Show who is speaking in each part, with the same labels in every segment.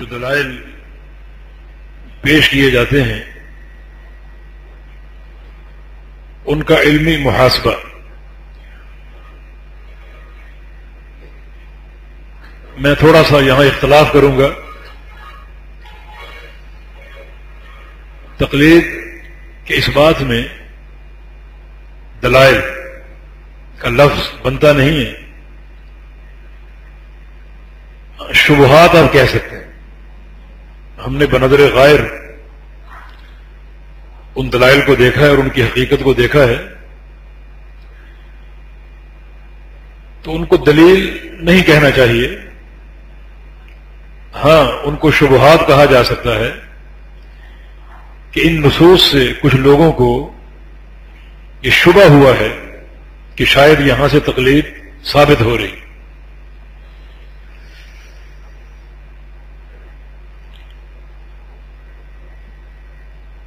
Speaker 1: جو دلائل پیش کیے جاتے ہیں، ان کا علمی محاسبہ۔ میں تھوڑا سا یہاں اختلاف کروں گا۔ تقلید کے اس بات میں دلائل کا لفظ بنتا نہیں ہے۔ شبہات آپ کہہ سکتے ہیں۔ ہم نے بنظر غائر ان دلائل کو دیکھا ہے اور ان کی حقیقت کو دیکھا ہے، تو ان کو دلیل نہیں کہنا چاہیے۔ ہاں ان کو شبہات کہا جا سکتا ہے کہ ان نصوص سے کچھ لوگوں کو یہ شبہ ہوا ہے کہ شاید یہاں سے تکلیف ثابت ہو رہی۔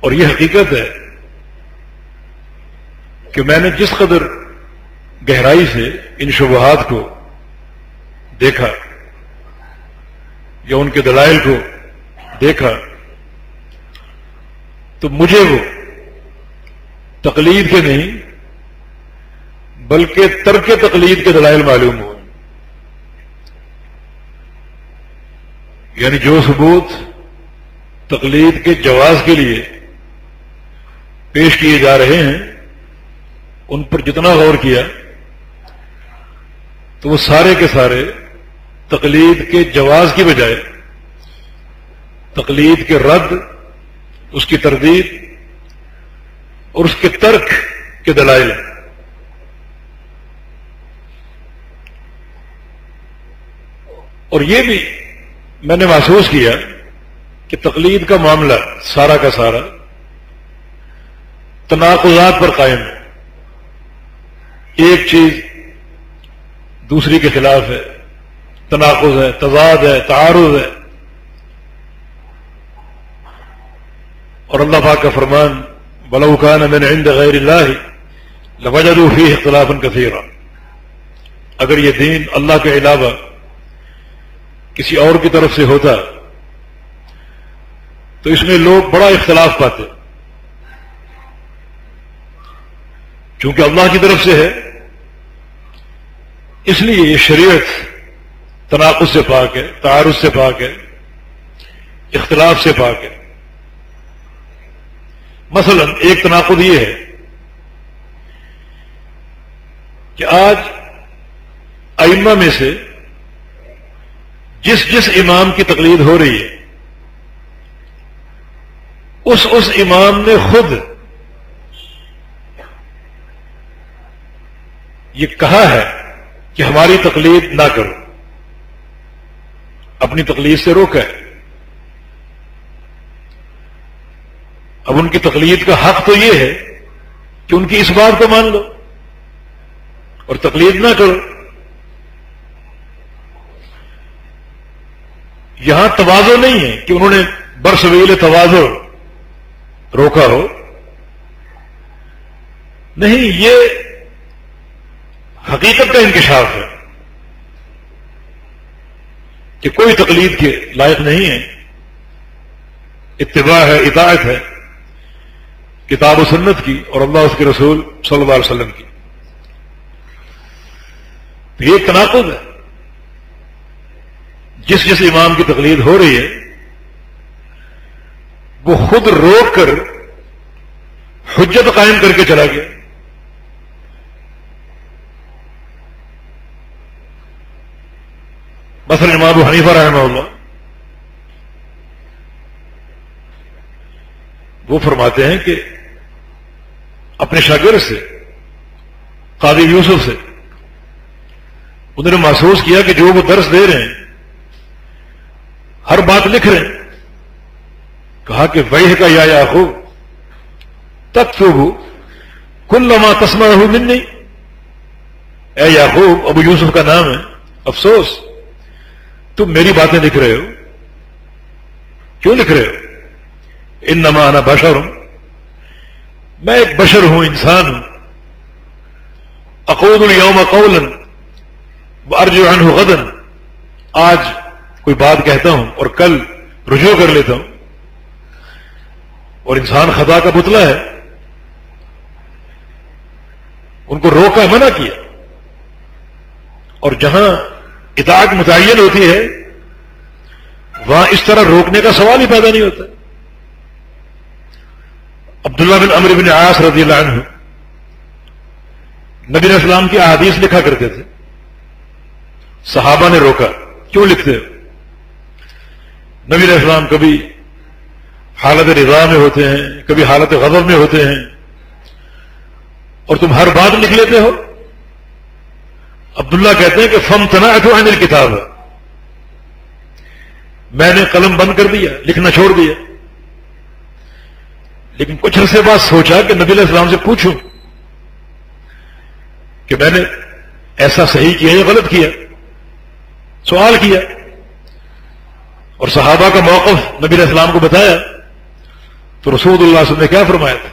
Speaker 1: اور یہ حقیقت ہے کہ میں نے جس قدر گہرائی سے ان شبہات کو دیکھا یا ان کے دلائل کو دیکھا، تو مجھے وہ تقلید کے نہیں، بلکہ ترک تقلید کے دلائل معلوم ہوئے۔ یعنی جو ثبوت تقلید کے جواز کے لیے پیش کیے جا رہے ہیں، ان پر جتنا غور کیا، تو وہ سارے کے سارے تقلید کے جواز کی بجائے، تقلید کے رد، اس کی تردید اور اس کے ترک کے دلائل۔ اور یہ بھی میں نے محسوس کیا کہ تقلید کا معاملہ سارا کا سارا تناقضات پر قائم ہے۔ ایک چیز دوسری کے خلاف ہے۔ تناقض ہے، تضاد ہے، تعارض ہے۔ اور اللہ پاک کا فرمان بلوکان میں عند غیر اللہ لوجدوا فيه اختلافا كثيرا. اگر یہ دین اللہ کے علاوہ کسی اور کی طرف سے ہوتا، تو اس میں لوگ بڑا اختلاف پاتے۔ چونکہ اللہ کی طرف سے ہے، اس لیے یہ شریعت تناقض سے پاک ہے، تعارض سے پاک ہے، اختلاف سے پاک ہے۔ مثلا ایک تناقض یہ ہے کہ آج ائمہ میں سے جس جس امام کی تقلید ہو رہی ہے، اس اس امام نے خود یہ کہا ہے کہ ہماری تقلید نہ کرو؟ اپنی تقلید سے روکا ہے اب ان کی تقلید کا حق تو یہ ہے کہ ان کی اس بات کو مان لو اور تقلید نہ کرو۔ یہاں توازو نہیں ہے کہ انہوں نے برسویل توازو روکا ہو۔ نہیں، یہ حقیقت کا انکشاف ہے کہ کوئی تقلید کے لائق نہیں ہے، اتباع ہے، اطاعت ہے، کتاب و سنت کی اور اللہ اس کے رسول صلی اللہ علیہ وسلم کی۔ تو یہ تناقض ہے۔ جس جس امام کی تقلید ہو رہی ہے، وہ خود روک کر حجت قائم کر کے چلا گیا۔ مثلا امام ابو حنیفہ رحمہ اللہ، وہ فرماتے ہیں کہ اپنے شاگرد سے، قاضی یوسف سے، انہوں نے محسوس کیا کہ جو وہ درس دے رہے ہیں، ہر بات لکھ رہے ہیں، کہا کہ وح کا یا یاخو تک تو ہو کل لما تسما ہو اے یاقوب ابو یوسف کا نام ہے، افسوس۔ تم میری باتیں لکھ رہے ہو؟ کیوں لکھ رہے ہو؟ ان نمانا بشر. ہوں میں ایک بشر ہوں، انسان ہوں. اقود اليوم قولا ارج عنه آج کوئی بات کہتا ہوں اور کل رجوع کر لیتا ہوں. اور انسان خدا کا پتلا ہے. ان کو روکا منع کیا. اور جہاں اطاعت متعین ہوتی ہے، وہاں اس طرح روکنے کا سوال ہی پیدا نہیں ہوتا۔ عبداللہ بن عمر بن عاص رضی اللہ عنہ نبی علیہ السلام کی احادیث لکھا کرتے تھے۔ صحابہ نے روکا، کیوں لکھتے ہو؟ نبی علیہ السلام کبھی حالت رضا میں ہوتے ہیں، کبھی حالت غضب میں ہوتے ہیں، اور تم ہر بات لکھ لیتے ہو۔ عبداللہ کہتے ہیں کہ فم تنا تو عن کتاب میں نے قلم بند کر دیا، لکھنا چھوڑ دیا۔ لیکن کچھ عرصے بعد سوچا کہ نبی علیہ السلام سے پوچھوں کہ میں نے ایسا صحیح کیا یا غلط کیا، سوال کیا۔ اور صحابہ کا موقف نبی علیہ السلام کو بتایا تو رسول اللہ صلی اللہ علیہ وسلم نے کیا فرمایا تھا؟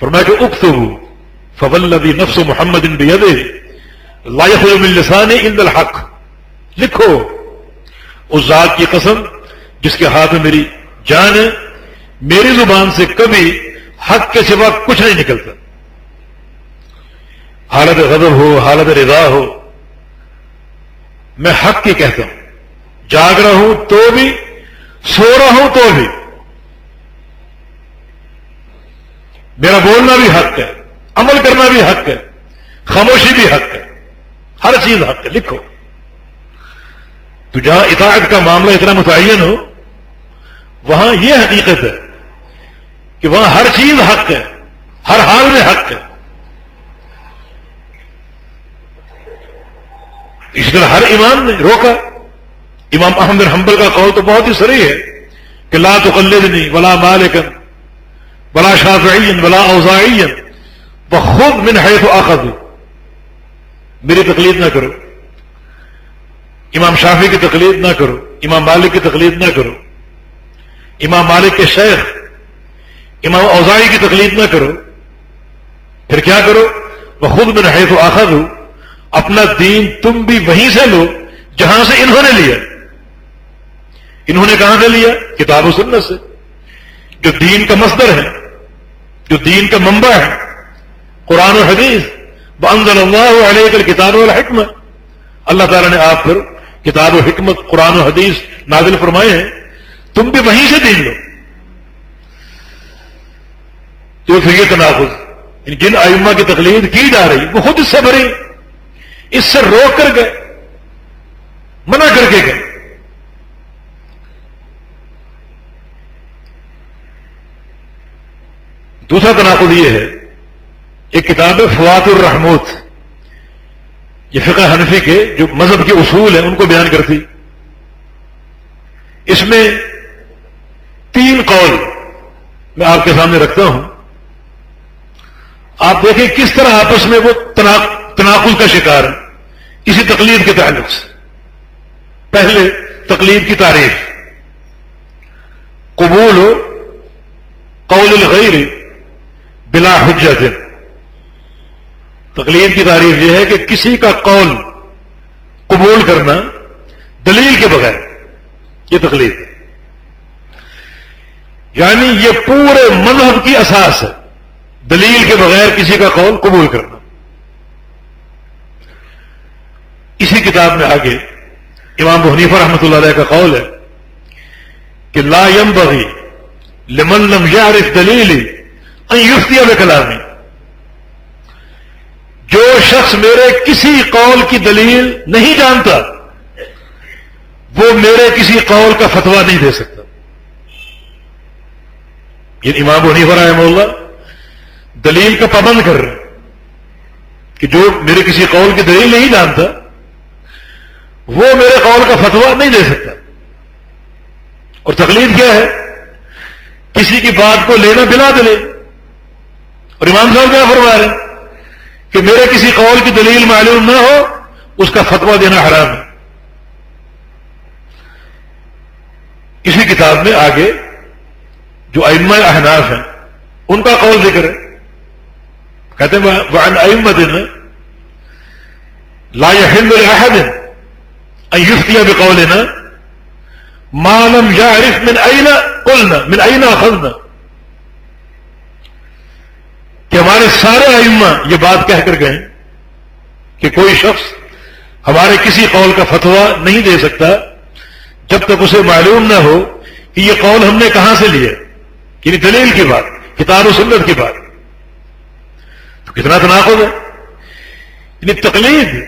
Speaker 1: فرمایا کہ اکتب فول نفس محمد ان بید من لسان عند الحق لکھو، اس ذات کی قسم جس کے ہاتھ میں میری جان ہے، میری زبان سے کبھی حق کے سوا کچھ نہیں نکلتا۔ حالت غضب ہو، حالت رضا ہو، میں حق کی کہتا ہوں۔ جاگ رہا ہوں تو بھی، سو رہا ہوں تو بھی۔ میرا بولنا بھی حق ہے۔ عمل کرنا بھی حق ہے، خاموشی بھی حق ہے، ہر چیز حق ہے، لکھو۔ تو جہاں اطاعت کا معاملہ اتنا متعین ہو، وہاں یہ حقیقت ہے کہ وہاں ہر چیز حق ہے، ہر حال میں حق ہے۔ اس طرح ہر امام نے روکا۔ امام احمد حنبل کا قول تو بہت ہی سری ہے کہ لا تو ولا مالکن بلا شافعین بلا اوزاعین۔ بخود من حیث آخذ. میری تقلید نہ کرو. امام شافی کی تقلید نہ کرو. امام مالک کی تقلید نہ کرو. امام مالک کے شیخ، امام اوزائی کی تقلید نہ کرو. پھر کیا کرو؟ وہ خود میں رہے تو آخر ہوں اپنا دین تم بھی وہیں سے لو جہاں سے انہوں نے لیا. انہوں نے کہاں سے لیا؟ کتاب و سنت سے. جو دین کا مصدر ہے، جو دین کا منبع ہے قرآن و حدیث. بنزل اللہ علیہ کتاب الحکمت اللہ تعالیٰ نے آپ پھر کتاب و حکمت، قرآن و حدیث نازل فرمائے ہیں. تم بھی وہیں سے دین لو. تو پھر یہ تناخذ جن ائمہ کی تقلید کی جا رہی، وہ خود اس سے بھری. اس سے روک کر گئے. منع کر کے گئے. دوسرا تناخذ یہ ہے ایک کتاب ہے فوات الرحموت یہ فقہ حنفی کے جو مذہب کے اصول ہیں، ان کو بیان کرتی۔ اس میں تین قول میں آپ کے سامنے رکھتا ہوں۔ آپ دیکھیں کس طرح آپس میں وہ تناقل کا شکار ہے اسی تقلید کے تعلق سے۔ پہلے تقلید کی تعریف قبول قول الغیر بلا حجت۔ تقلید کی تعریف یہ ہے کہ کسی کا قول قبول کرنا دلیل کے بغیر یہ تقلید ہے۔ یعنی یہ پورے مذہب کی اساس ہے۔ دلیل کے بغیر کسی کا قول قبول کرنا۔ اسی کتاب میں آگے امام حنیفہ رحمۃ اللہ علیہ کا قول ہے کہ لا یم بغی لمن لم یعرف دلیل میں کلامی جو شخص میرے کسی قول کی دلیل نہیں جانتا، وہ میرے کسی قول کا فتوا نہیں دے سکتا۔ یہ امام حنیفہ رحمہ اللہ دلیل کا پابند کر رہے کہ جو میرے کسی قول کی دلیل نہیں جانتا، وہ میرے قول کا فتوا نہیں دے سکتا۔ اور تکلیف کیا ہے؟ کسی کی بات کو لینا بلا دلے اور امام صاحب کیا فرما رہے ہیں؟ کہ میرے کسی قول کی دلیل معلوم نہ ہو، اس کا فتوا دینا حرام ہے۔ اسی کتاب میں آگے جو ائمہ احناف ہیں، ان کا قول ذکر ہے۔ کہتے ہیں، وعن ائمت لا يحل لاحد ان يفتي بقولنا معلوم یا عرف من اینا قلنا، من اینا خلنا کہ ہمارے سارے ائمہ یہ بات کہہ کر گئے کہ کوئی شخص ہمارے کسی قول کا فتوا نہیں دے سکتا جب تک اسے معلوم نہ ہو کہ یہ قول ہم نے کہاں سے لیا یعنی دلیل کی بات، کتاب و سنت کی بات۔ تو کتنا تناقض ہے۔ یعنی تقلید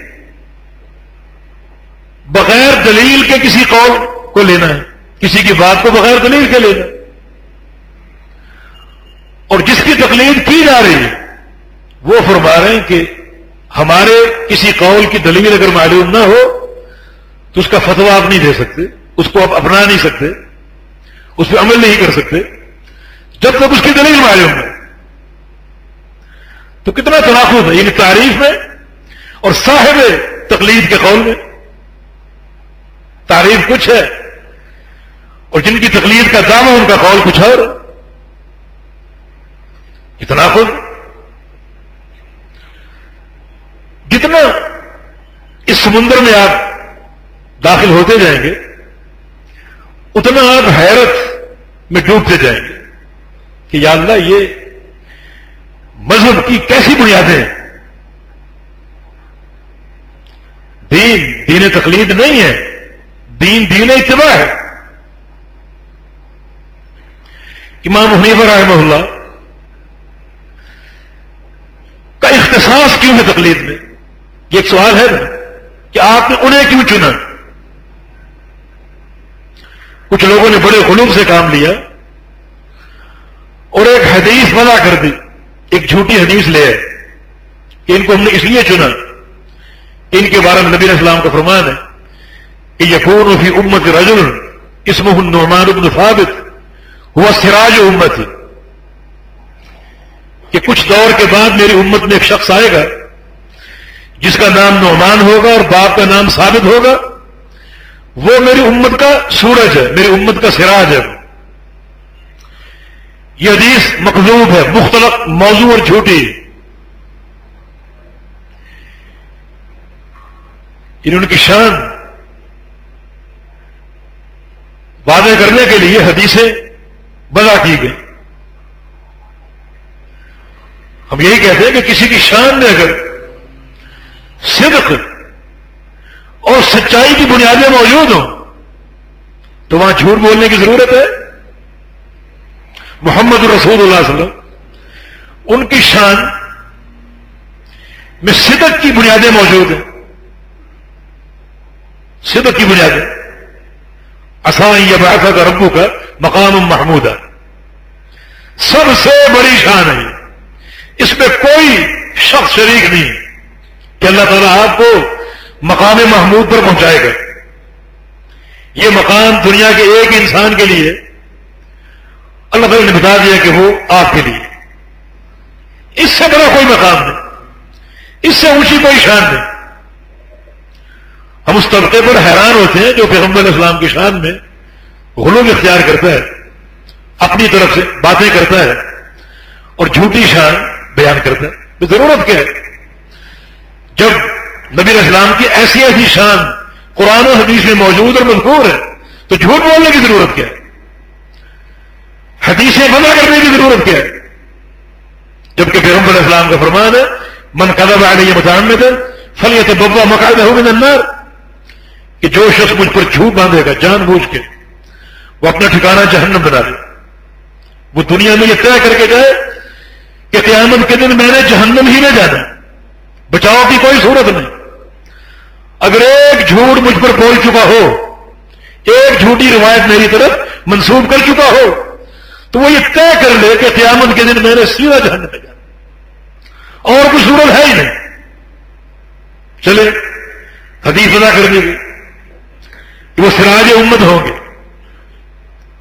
Speaker 1: بغیر دلیل کے کسی قول کو لینا ہے، کسی کی بات کو بغیر دلیل کے لینا اور جس کی تقلید کی جا رہی ہے، وہ فرما رہے ہیں کہ ہمارے کسی قول کی دلیل اگر معلوم نہ ہو، تو اس کا فتوا آپ نہیں دے سکتے، اس کو آپ اپنا نہیں سکتے، اس پہ عمل نہیں کر سکتے۔ جب تک اس کی دلیل معلوم ہے، تو کتنا تناخذ ہے یعنی تعریف میں اور صاحب تقلید کے قول میں۔ تعریف کچھ ہے، اور جن کی تقلید کا دعوی، ان کا قول کچھ اور اتنا خود جتنا اس سمندر میں آپ داخل ہوتے جائیں گے، اتنا آپ حیرت میں ڈوبتے جائیں گے کہ یا اللہ یہ مذہب کی کیسی بنیادیں ہیں؟ دین دین تقلید نہیں ہے، دین دین اتباع ہے۔ امام حنیفہ رحمہ اللہ کا اختصاص کیوں ہے تقلید میں؟ یہ ایک سوال ہے نا کہ آپ نے انہیں کیوں چنا؟ کچھ لوگوں نے بڑے خلوب سے کام لیا اور ایک حدیث بنا کر دی، ایک جھوٹی حدیث لے کہ ان کو ہم نے اس لیے چنا، ان کے بارے میں نبی اسلام کا فرمان ہے کہ یقون فی امت رجل اسم النعمان بن ثابت، ہوا سراج امت کہ کچھ دور کے بعد میری امت میں ایک شخص آئے گا، جس کا نام نعمان ہوگا اور باپ کا نام ثابت ہوگا، وہ میری امت کا سورج ہے، میری امت کا سراج ہے۔ یہ حدیث مقلوب ہے، مختلف، موضوع اور جھوٹی۔ یعنی انہوں کی شان۔ وعدے کرنے کے لیے حدیثیں بدا کی گئی ہم یہی کہتے ہیں کہ کسی کی شان میں اگر صدق اور سچائی کی بنیادیں موجود ہوں، تو وہاں جھوٹ بولنے کی ضرورت ہے۔ محمد رسول اللہ علیہ وسلم، ان کی شان میں صدق کی بنیادیں موجود ہیں۔ صدق کی بنیادیں۔ آسان یہ بات کا ربو کا مقام محمود ہے سب سے بڑی شان ہے اس میں کوئی شخص شریک نہیں کہ اللہ تعالیٰ آپ کو مقام محمود پر پہنچائے گا۔ یہ مقام دنیا کے ایک انسان کے لیے اللہ تعالیٰ نے بتا دیا کہ وہ آپ کے لیے۔ اس سے بڑا کوئی مقام نہیں۔ اس سے اونچی کوئی شان نہیں۔ ہم اس طبقے پر حیران ہوتے ہیں جو پیغمبر اسلام کی شان میں غلوم اختیار کرتا ہے، اپنی طرف سے باتیں کرتا ہے اور جھوٹی شان بیان کرتا ہے ضرورت کیا ہے؟ جب نبی اسلام کی ایسی ایسی شان قرآن و حدیث میں موجود اور مذکور ہے، تو جھوٹ بولنے کی ضرورت کیا ہے؟ حدیثیں منع کرنے کی ضرورت کیا ہے؟ جبکہ پیغمبر اسلام کا فرمان ہے، من قدم آ گئی متعمد میں تھے فلیت ببا مقاعد ہو گئے کہ جو شخص مجھ پر جھوٹ باندھے گا، جان بوجھ کے، وہ اپنا ٹھکانا جہنم بنا دے۔ وہ دنیا میں یہ طے کر کے جائے کہ قیامت کے دن میں نے جہنم ہی میں جانا، بچاؤ کی کوئی صورت نہیں۔ اگر ایک جھوٹ مجھ پر بول چکا ہو، ایک جھوٹی روایت میری طرف منسوخ کر چکا ہو، تو وہ یہ طے کر لے کہ قیامت کے دن میں نے سیدھا جہنم میں جانا۔ اور کوئی صورت ہے ہی نہیں۔ چلے، حدیث ادا کر کرنے کی وہ سراج امت ہوں گے۔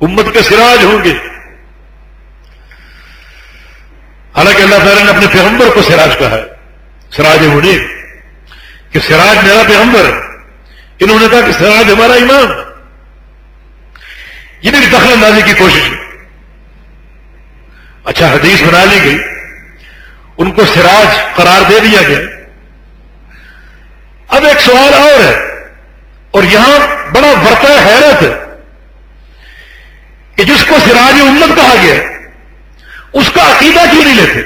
Speaker 1: امت کے سراج ہوں گے۔ حالانکہ اللہ تعالیٰ نے اپنے پیغمبر کو سراج کہا ہے، سراج منیر، کہ سراج میرا پیغمبر، انہوں نے کہا کہ سراج ہمارا امام۔ یہ میری دخل اندازی کی کوشش ہے۔ اچھا حدیث بنا لی گئی۔ ان کو سراج قرار دے دیا گیا۔ اب ایک سوال اور ہے، اور یہاں بڑا برتا حیرت ہے کہ جس کو سراج امت کہا گیا اس کا عقیدہ کیوں نہیں لیتے؟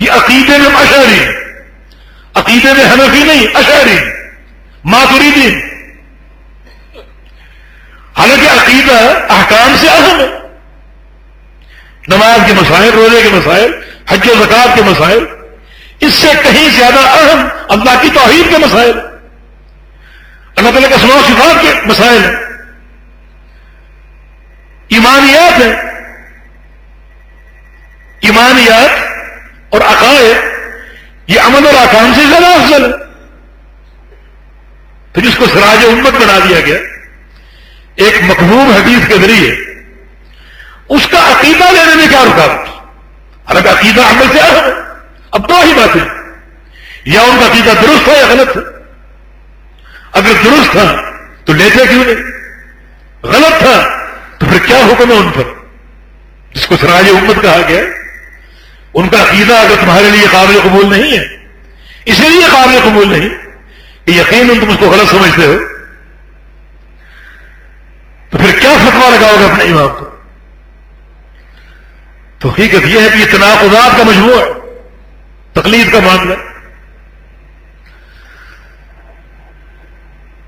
Speaker 1: یہ عقیدے میں اشعری عقیدے میں حنفی نہیں، اشعری ماتوریدی حالانکہ عقیدہ احکام سے اہم ہے۔ نماز کے مسائل، روزے کے مسائل، حج و زکات کے مسائل، اس سے کہیں زیادہ اہم اللہ کی توحید کے مسائل۔ اللہ تعالیٰ کا سما صفات کے مسائل ہیں۔ ایمانیات ہیں۔ ایمانیات اور عقائد یہ امن اور آکام سے زیادہ افضل ہے۔ پھر اس کو سراج امت بنا دیا گیا۔ ایک مقبول حدیث کے ذریعے اس کا عقیدہ لینے میں کیا رکاوٹ؟ حالانکہ عقیدہ عمل سے اہم ہے۔ اب دو ہی باتیں۔ یا ان کا عقیدہ درست ہے یا غلط ہے۔ اگر درست تھا تو لیتے کیوں نہیں؟ غلط تھا تو پھر کیا حکم ہے ان پر؟ جس کو سراج امت کہا گیا۔ ان کا عقیدہ اگر تمہارے لیے قابل قبول نہیں ہے اسی لیے قابل قبول نہیں کہ یقین تم اس کو غلط سمجھتے ہو، تو پھر کیا فتوا لگاؤ گے اپنے امام کو؟ تو حقیقت یہ ہے کہ یہ تناقضات کا مجموعہ ہے، تقلید کا معاملہ۔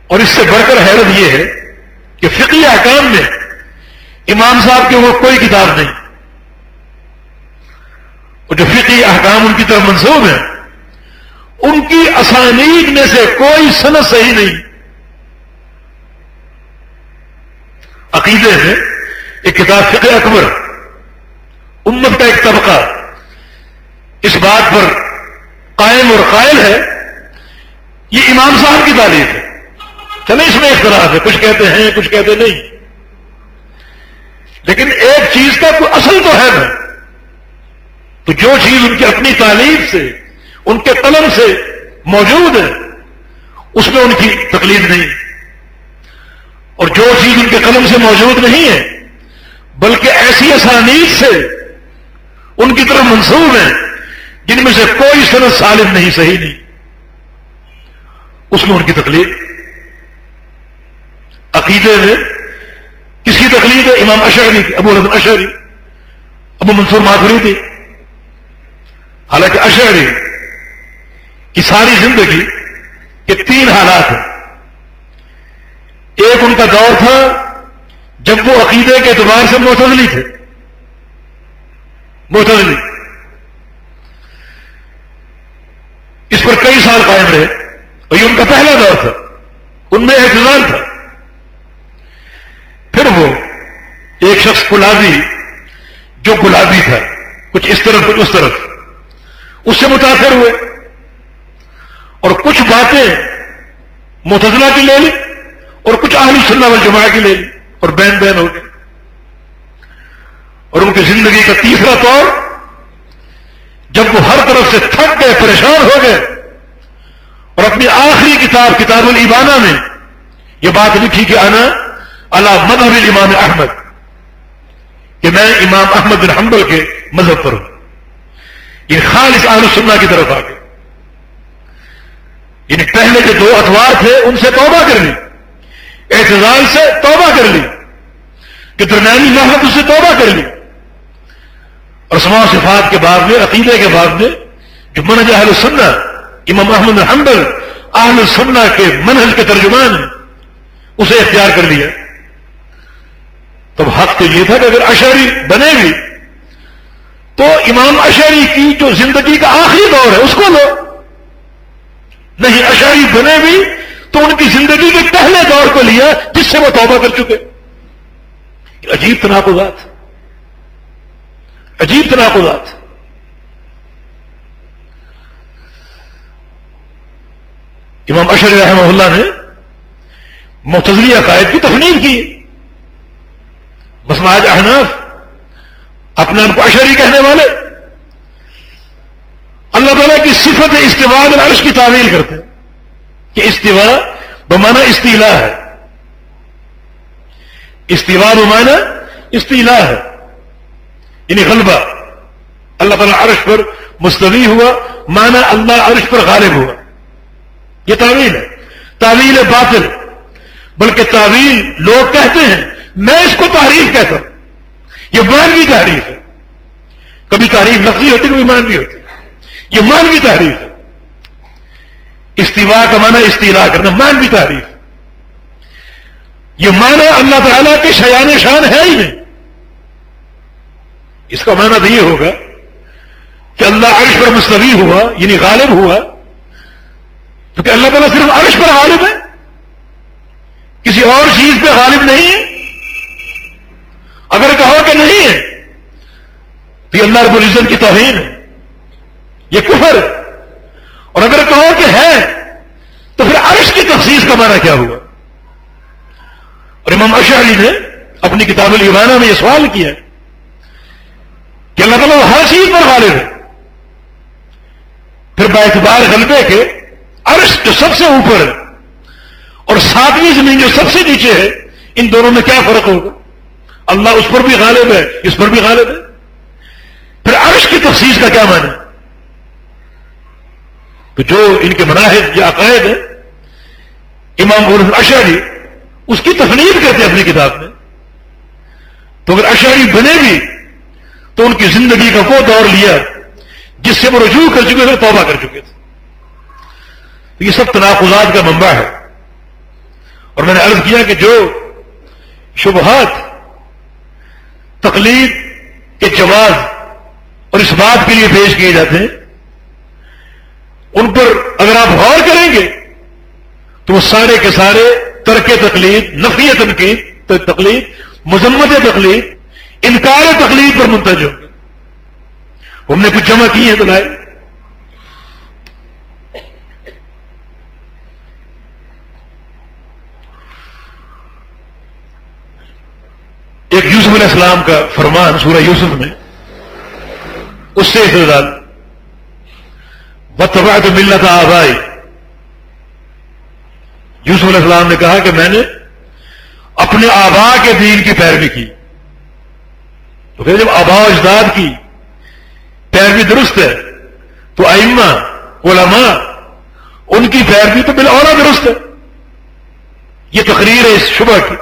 Speaker 1: اور اس سے بڑھ کر حیرت یہ ہے کہ فقی احکام میں امام صاحب کے وہ کوئی کتاب نہیں۔ اور جو فقی احکام ان کی طرف منسوب ہے ان کی اسانید میں سے کوئی سند صحیح نہیں۔ عقیدے میں ایک کتاب فقہ اکبر، امت کا ایک طبقہ۔ اس بات پر قائم اور قائل ہے، یہ امام صاحب کی تعلیم ہے۔ چلے اس میں اختلاف ہے، کچھ کہتے ہیں، کچھ کہتے نہیں۔ لیکن ایک چیز کا کوئی اصل تو ہے نا۔ تو جو چیز ان کی اپنی تعلیم سے، ان کے قلم سے موجود ہے، اس میں ان کی تکلیف نہیں۔ اور جو چیز ان کے قلم سے موجود نہیں ہے، بلکہ ایسی آسانی سے ان کی طرف منسوب ہے جن میں سے کوئی صنعت سالم نہیں، صحیح نہیں۔ اس میں ان کی تکلیف۔ عقیدے میں کس کی تکلیف ہے؟ امام اشعری، ابو الحسن اشعری، ابو منصور ماتھری تھی۔ حالانکہ اشعری کی ساری زندگی کے تین حالات ہیں۔ ایک ان کا دور تھا جب وہ عقیدے کے اعتبار سے معتدلی تھے۔ معتدلی۔ اس پر کئی سال قائم رہے اور یہ ان کا پہلا دور تھا۔ ان میں اعتدال تھا۔ پھر وہ ایک شخص گلابی، جو گلابی تھا، کچھ اس طرف، کچھ اس طرف۔ اس سے متاثر ہوئے۔ اور کچھ باتیں متضلہ کی لے لی اور کچھ اہلی سننا والجماع کی لے لی اور بین بین ہو گئے۔ اور ان کی زندگی کا تیسرا طور جب وہ ہر طرف سے تھک گئے، پریشان ہو گئے اور اپنی آخری کتاب کتاب البانہ میں یہ بات لکھی کہ آنا اللہ مذہب الامام احمد، کہ میں امام احمد بن حنبل کے مذہب پر ہوں۔ یہ خالص آل سننا کی طرف آ گئے۔ یعنی پہلے جو دو اتوار تھے، ان سے توبہ کر لی۔ اعتزال سے توبہ کر لی۔ کہ درمیانی محنت اس سے توبہ کر لی۔ اور سما صفات کے بعد میں، عقیدے کے بعد میں، جو منج اہل سننا امام محمد حنبل اہل سننا کے منہج کے ترجمان اسے اختیار کر لیا۔ تب حق تو یہ تھا کہ اگر اشاری بنے گی تو امام اشاری کی جو زندگی کا آخری دور ہے، اس کو لو۔ نہیں اشاری بنے بھی تو ان کی زندگی کے پہلے دور کو لیا، جس سے وہ توبہ کر چکے۔ عجیب تناقضات عجیب تناقضات امام اشر رحمہ اللہ نے متضلی عقائد کی تفنیم کی۔ بس آج احناف اپنے آپ کو اشری کہنے والے۔ اللہ تعالیٰ کی صفت استوا العرش کی تعمیل کرتے کہ استوا بمانا استیلا ہے۔ استوا بمانا استیلا ہے۔ یعنی غلبہ۔ اللہ تعالیٰ عرش پر مستوی ہوا مانا اللہ عرش پر غالب ہوا۔ یہ تعویل ہے۔ تعویل باطل۔ بلکہ تعویل لوگ کہتے ہیں، میں اس کو تعریف کہتا ہوں۔ یہ مانوی تعریف ہے۔ کبھی تعریف لفظی ہوتی کبھی مانوی ہوتی یہ مانوی تعریف ہے۔ استوا کا معنی استلا کرنا، مانوی تعریف یہ معنی اللہ تعالیٰ کے شیان شان ہے ہی نہیں۔ اس کا معنی تو یہ ہوگا کہ اللہ عرش پر مستوی ہوا یعنی غالب ہوا۔ تو کہ اللہ تعالیٰ صرف عرش پر غالب ہے۔ کسی اور چیز پہ غالب نہیں ہے۔ اگر کہو کہ نہیں ہے تو یہ اللہ رب العزت کی توہین ہے، یہ کفر ہے۔ اور اگر کہو کہ ہے، تو پھر عرش کی تفصیل کا معنی کیا ہوا؟ اور امام اشعری نے اپنی کتاب البانہ میں یہ سوال کیا کہ اللہ تعالیٰ ہر چیز پر غالب ہے۔ پھر باعتبار غلبے کے عرش جو سب سے اوپر ہے اور ساتویں زمین جو سب سے نیچے ہے، ان دونوں میں کیا فرق ہوگا؟ اللہ اس پر بھی غالب ہے اس پر بھی غالب ہے؟ پھر عرش کی تفصیل کا کیا معنی؟ تو جو ان کے مناہد یا عقائد ہیں، امام اشاری اس کی تفنید کرتے ہیں اپنی کتاب میں۔ تو اگر اشاری بنے بھی، تو ان کی زندگی کا وہ دور لیا، جس سے وہ رجوع کر چکے تھے توبہ کر چکے تھے۔ یہ سب تناقضات کا منبع ہے۔ اور میں نے عرض کیا کہ جو شبہات تقلید کے جواز اور اس بات کے لیے پیش کیے جاتے ہیں۔ ان پر اگر آپ غور کریں گے تو وہ سارے کے سارے ترک تقلید نفی تنقید تقلید، مذمت تقلید، انکار تقلید پر منتج ہوں گے۔ ہم نے کچھ جمع کی ہے تو لائے ایک یوسف علیہ السلام کا فرمان سورہ یوسف میں، اس سے استدال بتبا تو ملنا تھا آبائی یوسف علیہ السلام نے کہا کہ میں نے اپنے آبا کے دین کی پیروی کی۔ تو پھر جب آبا اجداد کی پیروی درست ہے، تو ائمہ، علماء، ان کی پیروی تو بلا درست ہے۔ یہ تقریر ہے اس شبہ کی۔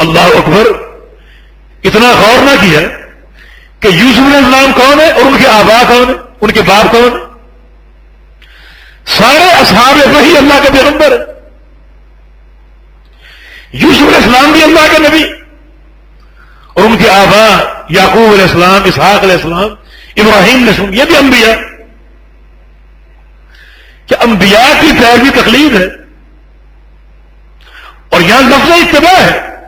Speaker 1: اللہ اکبر، اتنا غور نہ کیا کہ یوسف علیہ السلام کون ہے اور ان کے آبا کون ہے ان کے باپ کون ہے سارے اصحاب وہی اللہ کے پیغمبر ہے یوسف علیہ السلام بھی اللہ کے نبی۔ اور ان کے آبا یعقوب علیہ السلام، اسحاق علیہ السلام، ابراہیم علیہ السلام، یہ بھی انبیاء۔ کہ انبیاء کی پیروی تکلیف ہے اور یہاں لفظ اتباع ہے۔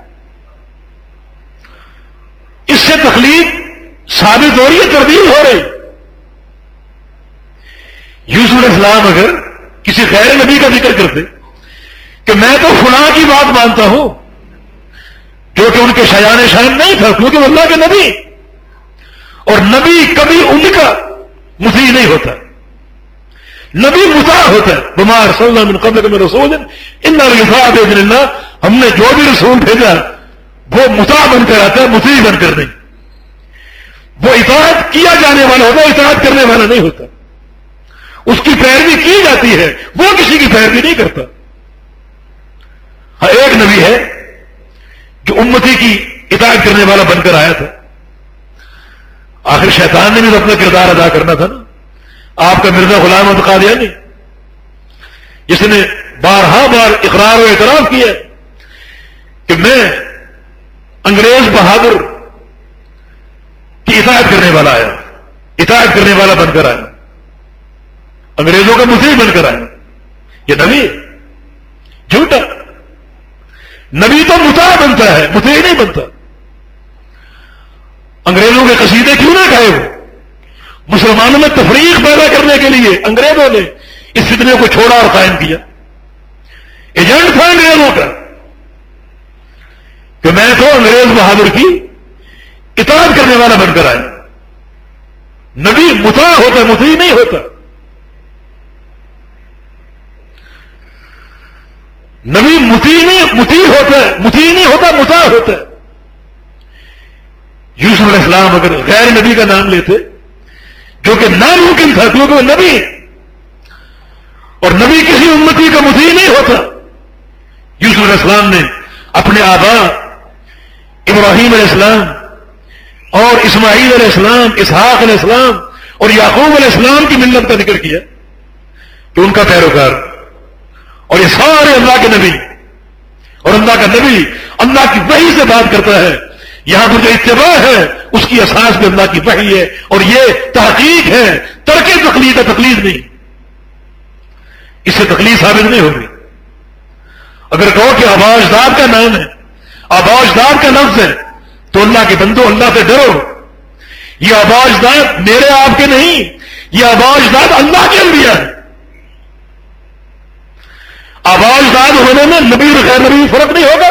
Speaker 1: اس سے تکلیف ثابت ہو رہی ہے تربیت ہو رہی۔ یوسف علیہ السلام اگر کسی غیر نبی کا ذکر کرتے کہ میں تو فلاں کی بات مانتا ہوں، جو کہ ان کے شیان شان نہیں تھا، کیونکہ اللہ کے نبی۔ اور نبی کبھی ان کا مفید نہیں ہوتا۔ نبی متا ہوتا ہے۔ بمار صلی اللہ قبل میں رسول ان اللہ ہم نے جو بھی رسول بھیجا وہ متا بن کر آتا ہے مفید بن کر نہیں۔ وہ اطاعت کیا جانے والا ہوتا ہے اطاعت کرنے والا نہیں ہوتا۔ اس کی پیروی کی جاتی ہے، وہ کسی کی پیروی نہیں کرتا۔ ہاں ایک نبی ہے جو امتی کی اطاعت کرنے والا بن کر آیا تھا۔ آخر شیطان نے بھی اپنا کردار ادا کرنا تھا نا۔ آپ کا مرزا غلام انتقال نہیں جس نے بارہا بار اقرار و اعتراف کیا کہ میں انگریز بہادر کی اطاعت کرنے والا آیا اطاعت کرنے والا بن کر آیا انگریزوں کا مسلم بن کر آئے۔ یہ نبی، جھوٹا۔ نبی تو متا بنتا ہے متے نہیں بنتا۔ انگریزوں کے قصیدے کیوں نہ کہے وہ؟ مسلمانوں میں تفریق پیدا کرنے کے لیے انگریزوں نے اس فتنے کو چھوڑا اور قائم کیا۔ ایجنٹ تھا انگریزوں کا۔ کہ میں تو انگریز بہادر کی؟ اطاعت کرنے والا بن کر آیا۔ نبی متا ہوتا متی نہیں ہوتا۔ نبی متی نہیں متی ہوتا ہے متی نہیں ہوتا متا ہوتا ہے۔ یوسف علیہ السلام اگر غیر نبی کا نام لیتے، جو کہ ناممکن تھا، کیونکہ وہ نبی اور نبی کسی امتی کا متی نہیں ہوتا۔ یوسف علیہ السلام نے اپنے آبا ابراہیم علیہ السلام اور اسماعیل علیہ السلام، اسحاق علیہ السلام اور یعقوب علیہ السلام کی ملت کا ذکر کیا کہ ان کا پیروکار۔ اور یہ سارے اللہ کے نبی اور اللہ کا نبی اللہ کی وحی سے بات کرتا ہے۔ یہاں پر جو اتباع ہے، اس کی احساس میں اللہ کی وحی ہے اور یہ تحقیق ہے۔ ترک تقلید ہے، تقلید نہیں۔ اس سے تکلیف ثابت نہیں ہوگی۔ اگر کہو کہ آباش داد کا نام ہے آباش داد کا لفظ ہے۔ تو اللہ کے بندو، اللہ سے ڈرو۔ یہ آباش میرے آپ کے نہیں، یہ آباش داد اللہ کے انبیاء ہے آواز داد ہونے میں نبی اور غیر نبی فرق نہیں ہوگا۔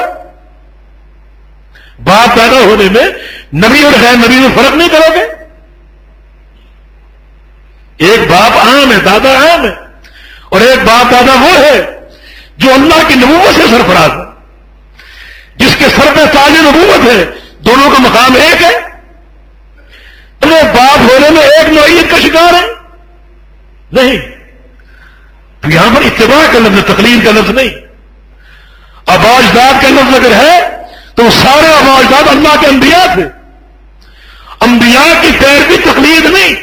Speaker 1: باپ پیدا ہونے میں نبی اور غیر نبی میں فرق نہیں کرو گے۔ ایک باپ عام ہے، دادا عام ہے۔ اور ایک باپ دادا وہ ہے جو اللہ کی نبوت سے سرفراز ہے۔ جس کے سر پہ تاج نبوت ہے، دونوں کا مقام ایک ہے۔ تو باپ ہونے میں ایک نوعیت کا شکار ہے۔ نہیں۔ تو یہاں پر اتباع کا لفظ تقلید کا لفظ نہیں۔ آواز داد کا لفظ اگر ہے، تو سارے آواز داد اللہ کے انبیاء تھے۔ انبیاء کی پیروی تقلید نہیں۔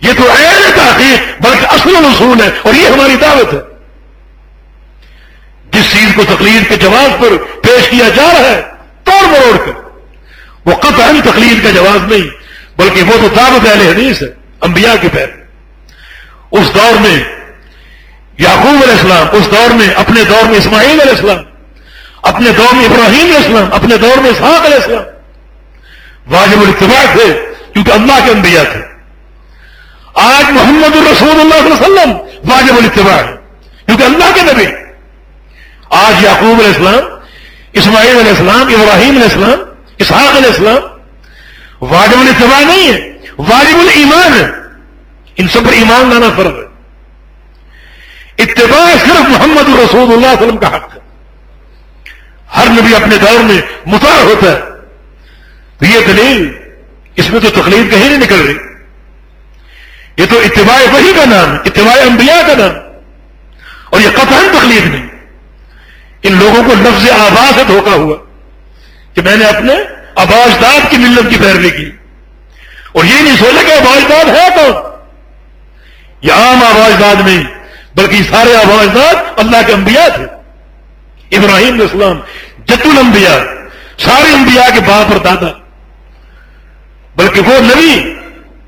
Speaker 1: یہ تو ایسے تحقیق، بلکہ اصل اصول ہے اور یہ ہماری دعوت ہے۔ جس چیز کو تقلید کے جواب پر پیش کیا جا رہا ہے، توڑ مروڑ کر۔ وہ قطعا تقلید کا جواب نہیں، بلکہ وہ تو دعوت اہل حدیث ہے، انبیاء کے پیر اس دور میں یعقوب علیہ السلام، اس دور میں اپنے دور میں اسماعیل علیہ السلام، اپنے دور میں ابراہیم علیہ السلام، اپنے دور میں اسحاق علیہ السلام۔ واجب الاتباع تھے، کیونکہ اللہ کے انبیاء تھے۔ آج محمد الرسول اللہ علیہ وسلم واجب الاتباع ہے، کیونکہ اللہ کے نبی۔ آج یعقوب علیہ السلام اسماعیل علیہ السلام، ابراہیم علیہ السلام، اسحاق علیہ السلام۔ واجب الاتباع نہیں ہے، واجب الایمان ہے۔ ان سب پر ایمان لانا فرض ہے۔ اتباع صرف محمد رسول اللہ علیہ وسلم کا حق ہے۔ ہر نبی اپنے دور میں متار ہوتا ہے۔ تو یہ دلیل اس میں تو تقلید کہیں نہیں نکل رہی۔ یہ تو اتباع وہی کا نام ہے، اتباع انبیاء کا نام اور یہ قطعا تقلید نہیں۔ ان لوگوں کو لفظ آواز سے دھوکا ہوا کہ میں نے اپنے آواز داد کی ملت کی پیروی کی۔ اور یہ نہیں سوچا کہ آواز داد ہے کون؟ یہ عام آواز داد نہیں، بلکہ سارے آواز اللہ کے انبیاء تھے۔ ابراہیم علیہ السلام، جت الانبیاء، سارے انبیاء کے باپ اور دادا۔ بلکہ وہ نبی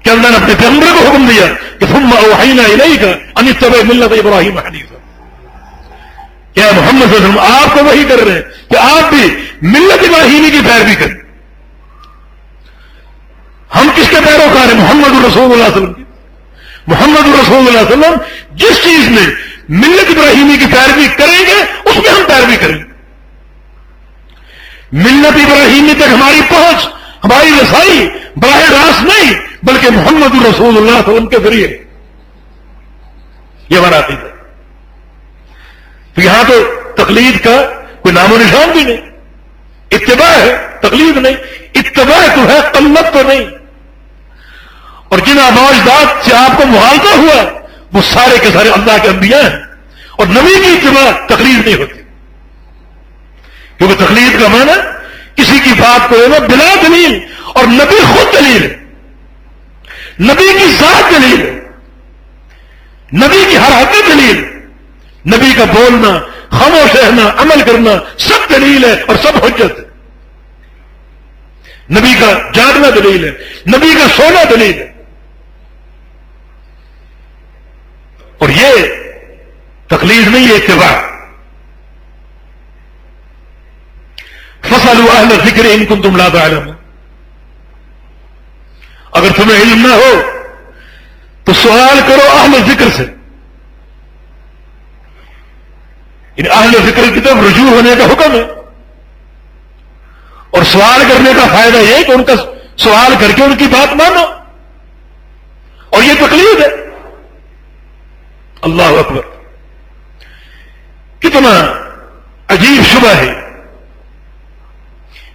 Speaker 1: کہ اللہ نے اپنے پیغمبر کو حکم دیا کہ تم اوحینا الیہ کا ان ملت ابراہیم حنیفہ کیا محمد صلی اللہ علیہ وسلم آپ کو وہی کر رہے ہیں کہ آپ بھی ملت ابراہیمی کی پیروی کریں۔ ہم کس کے پیروکار ہیں؟ محمد رسول اللہ علیہ وسلم کی۔ محمد رسول اللہ علیہ وسلم جس چیز میں ملت ابراہیمی کی پیروی کریں گے، اس میں ہم پیروی کریں گے۔ ملت ابراہیمی تک ہماری پہنچ، ہماری رسائی براہ راست نہیں، بلکہ محمد رسول اللہ علیہ وسلم کے ذریعے۔ یہ ہمارا عقیدہ تو یہاں تو تقلید کا کوئی نام و نشان بھی نہیں۔ اتباع ہے، تقلید نہیں۔ اتباع تو ہے، قلت تو نہیں۔ اور جن آواز داد سے آپ کو محالتا ہوا وہ سارے کے سارے اللہ کے انبیاء ہیں۔ اور نبی کی اتباع تقلید نہیں ہوتی۔ کیونکہ تقلید کا معنی کسی کی بات کو لینا بلا دلیل، اور نبی خود دلیل ہے۔ نبی کی ذات دلیل ہے۔ نبی کی ہر حد دلیل نبی کا بولنا، خاموش رہنا، عمل کرنا، سب دلیل ہے اور سب حجت ہے۔ نبی کا جاگنا دلیل ہے، نبی کا سونا دلیل ہے۔ اور یہ تکلیف نہیں ہے اتباع۔ فصل اہل ذکر ان کن تم لاتا علم اگر تمہیں علم نہ ہو، تو سوال کرو اہل ذکر سے۔ ان اہل ذکر کی طرف رجوع ہونے کا حکم ہے۔ اور سوال کرنے کا فائدہ یہ کہ ان کا سوال کر کے ان کی بات مانو۔ اور یہ تکلیف ہے۔ اللہ اکبر۔ کتنا عجیب شبہ ہے۔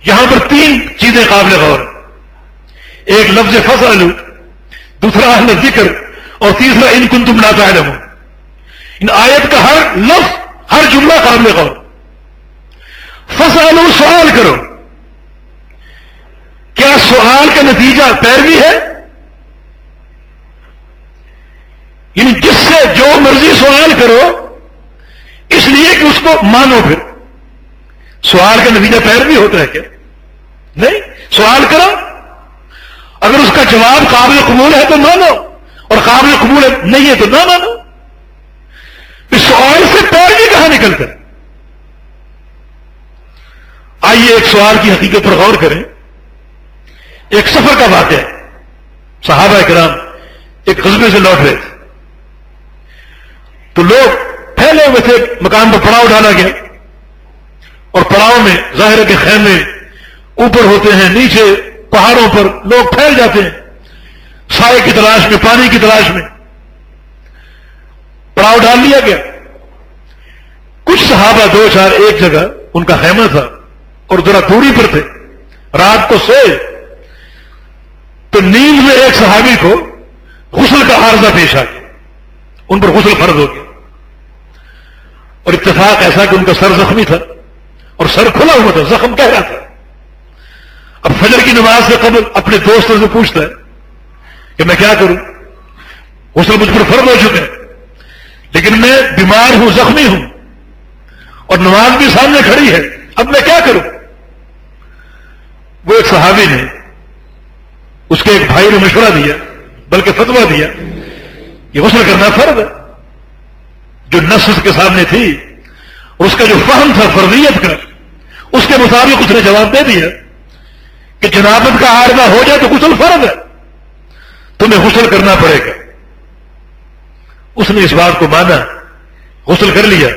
Speaker 1: یہاں پر تین چیزیں قابل غور۔ ایک لفظ فصل، دوسرا اہل ذکر، اور تیسرا ان کن تم لاتا ہے ان آیت کا ہر لفظ ہر جملہ قابل غور فصل سوال کرو۔ کیا سوال کا نتیجہ پیروی ہے؟ یعنی جس سے جو مرضی سوال کرو، اس لیے کہ اس کو مانو پھر۔ سوال کا نتیجہ پیروی ہوتا ہے کیا؟ نہیں۔ سوال کرو۔ اگر اس کا جواب قابل قبول ہے تو مانو، اور قابل قبول نہیں ہے تو نہ مانو۔ اس سوال سے پیروی کہاں نکل کر۔ آئیے ایک سوال کی حقیقت پر غور کریں۔ ایک سفر کا واقعہ ہے۔ صحابہ کرام ایک قصبے سے لوٹ رہے تھے۔ تو لوگ پھیلے ہوئے تھے، مکان پر پڑاؤ ڈالا گیا۔ اور پڑاؤ میں، ظاہر کے خیمے اوپر ہوتے ہیں، نیچے پہاڑوں پر لوگ پھیل جاتے ہیں۔ سائے کی تلاش میں، پانی کی تلاش میں۔ پڑاؤ ڈال لیا گیا۔ کچھ صحابہ دو چار ایک جگہ ان کا خیمہ تھا اور ذرا دوری پر تھے۔ رات کو سوئے تو نیند میں ایک صحابی کو غسل کا عارضہ پیش آ گیا۔ ان پر غسل فرض ہو گیا۔ اور اتفاق ایسا کہ ان کا سر زخمی تھا اور سر کھلا ہوا تھا، زخم کہہ رہا تھا۔ اب فجر کی نماز سے قبل اپنے دوستوں سے پوچھتا ہے کہ میں کیا کروں؟ غسل مجھ پر فرض ہو چکے لیکن میں بیمار ہوں، زخمی ہوں۔ اور نماز بھی سامنے کھڑی ہے۔ اب میں کیا کروں؟ وہ ایک صحابی نے اس کے ایک بھائی نے مشورہ دیا، بلکہ فتوا دیا یہ غسل کرنا فرض ہے۔ جو نس کے سامنے تھی اس کا جو فہم تھا فرضیت کا، اس کے مطابق اس نے جواب دے دیا کہ جنابت کا آردہ ہو جائے تو غسل فرض ہے۔ تمہیں غسل کرنا پڑے گا۔ اس نے اس بات کو مانا، غسل کر لیا۔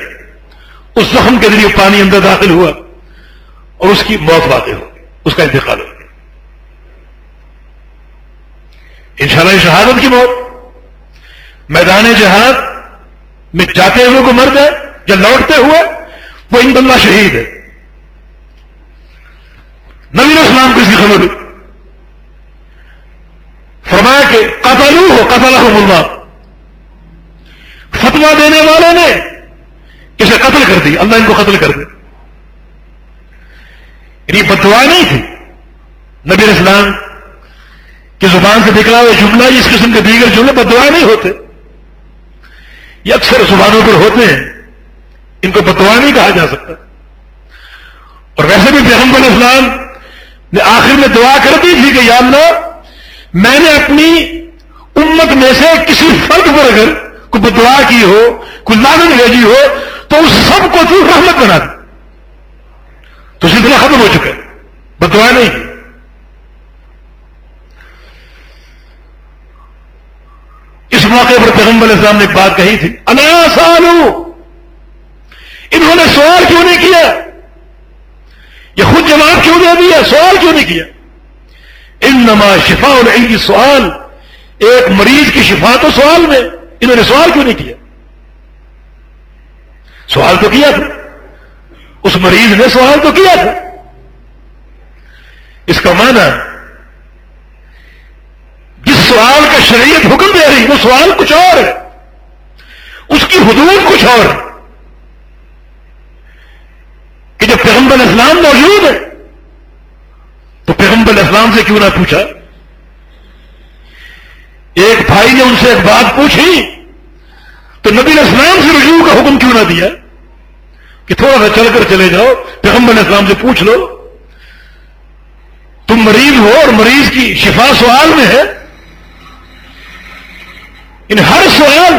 Speaker 1: اس زخم کے ذریعے پانی اندر داخل ہوا اور اس کی موت واقع ہو اس کا انتقال ہو گیا۔ انشاءاللہ شہادت کی موت، میدان جہاد میں جاتے ہوئے کو مر گئے یا لوٹتے ہوئے، وہ ان بندہ شہید ہے۔ نبی اسلام کو اس کی خبر فرمایا کہ قتلو ہو قتل ہو ملوا فتوا دینے والوں نے اسے قتل کر دی، اللہ ان کو قتل کر دے۔ یعنی بدوا نہیں تھی۔ نبی اسلام کی زبان سے نکلا ہوئے جملہ، اس قسم کے دیگر جملے بدوا نہیں ہوتے۔ یہ اکثر زبانوں پر ہوتے ہیں۔ ان کو بتوا نہیں کہا جا سکتا۔ اور ویسے بھی پیغمبر اسلام نے آخر میں دعا کر دی تھی کہ یا اللہ، میں نے اپنی امت میں سے کسی فرد پر اگر کوئی بدوا کی ہو، کوئی لاگن بھیجی ہو تو اس سب کو تو رحمت بنا دی؟ تو سلسلہ ختم ہو چکا ہے۔ بدوا نہیں۔ اس موقع پر پیغمبر اسلام نے ایک بات کہی تھی۔ انا سالو۔ انہوں نے سوال کیوں نہیں کیا؟ یہ خود جواب کیوں دے دیا؟ سوال کیوں نہیں کیا؟ ان نما شفا اور ان کی سوال۔ ایک مریض کی شفا تو سوال میں۔ انہوں نے سوال کیوں نہیں کیا؟ سوال تو کیا تھا؟ اس مریض نے سوال تو کیا تھا؟ اس کا معنی جس سوال کا شریعت حکم دے رہی وہ سوال کچھ اور ہے۔ اس کی حدود کچھ اور ہے کہ جب پیغمبر اسلام موجود ہے، تو پیغمبر اسلام سے کیوں نہ پوچھا؟ ایک بھائی نے ان سے ایک بات پوچھی، تو نبی اسلام سے رجوع کا حکم کیوں نہ دیا؟ کہ تھوڑا سا چل کر چلے جاؤ، پیغمبر اسلام سے پوچھ لو۔ تم مریض ہو اور مریض کی شفا سوال میں ہے۔ ان ہر سوال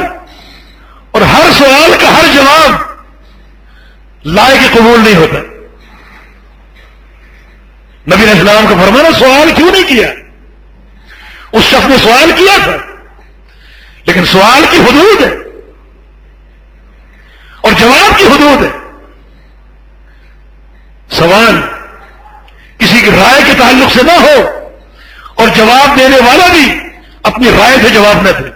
Speaker 1: اور ہر سوال کا ہر جواب لائے کے قبول نہیں ہوتا۔ نبی اسلام کا فرمانا سوال کیوں نہیں کیا؟ اس شخص نے سوال کیا تھا، لیکن سوال کی حدود ہے۔ اور جواب کی حدود ہے۔ سوال کسی کی رائے کے تعلق سے نہ ہو اور جواب دینے والا بھی اپنی رائے سے جواب نہ دے۔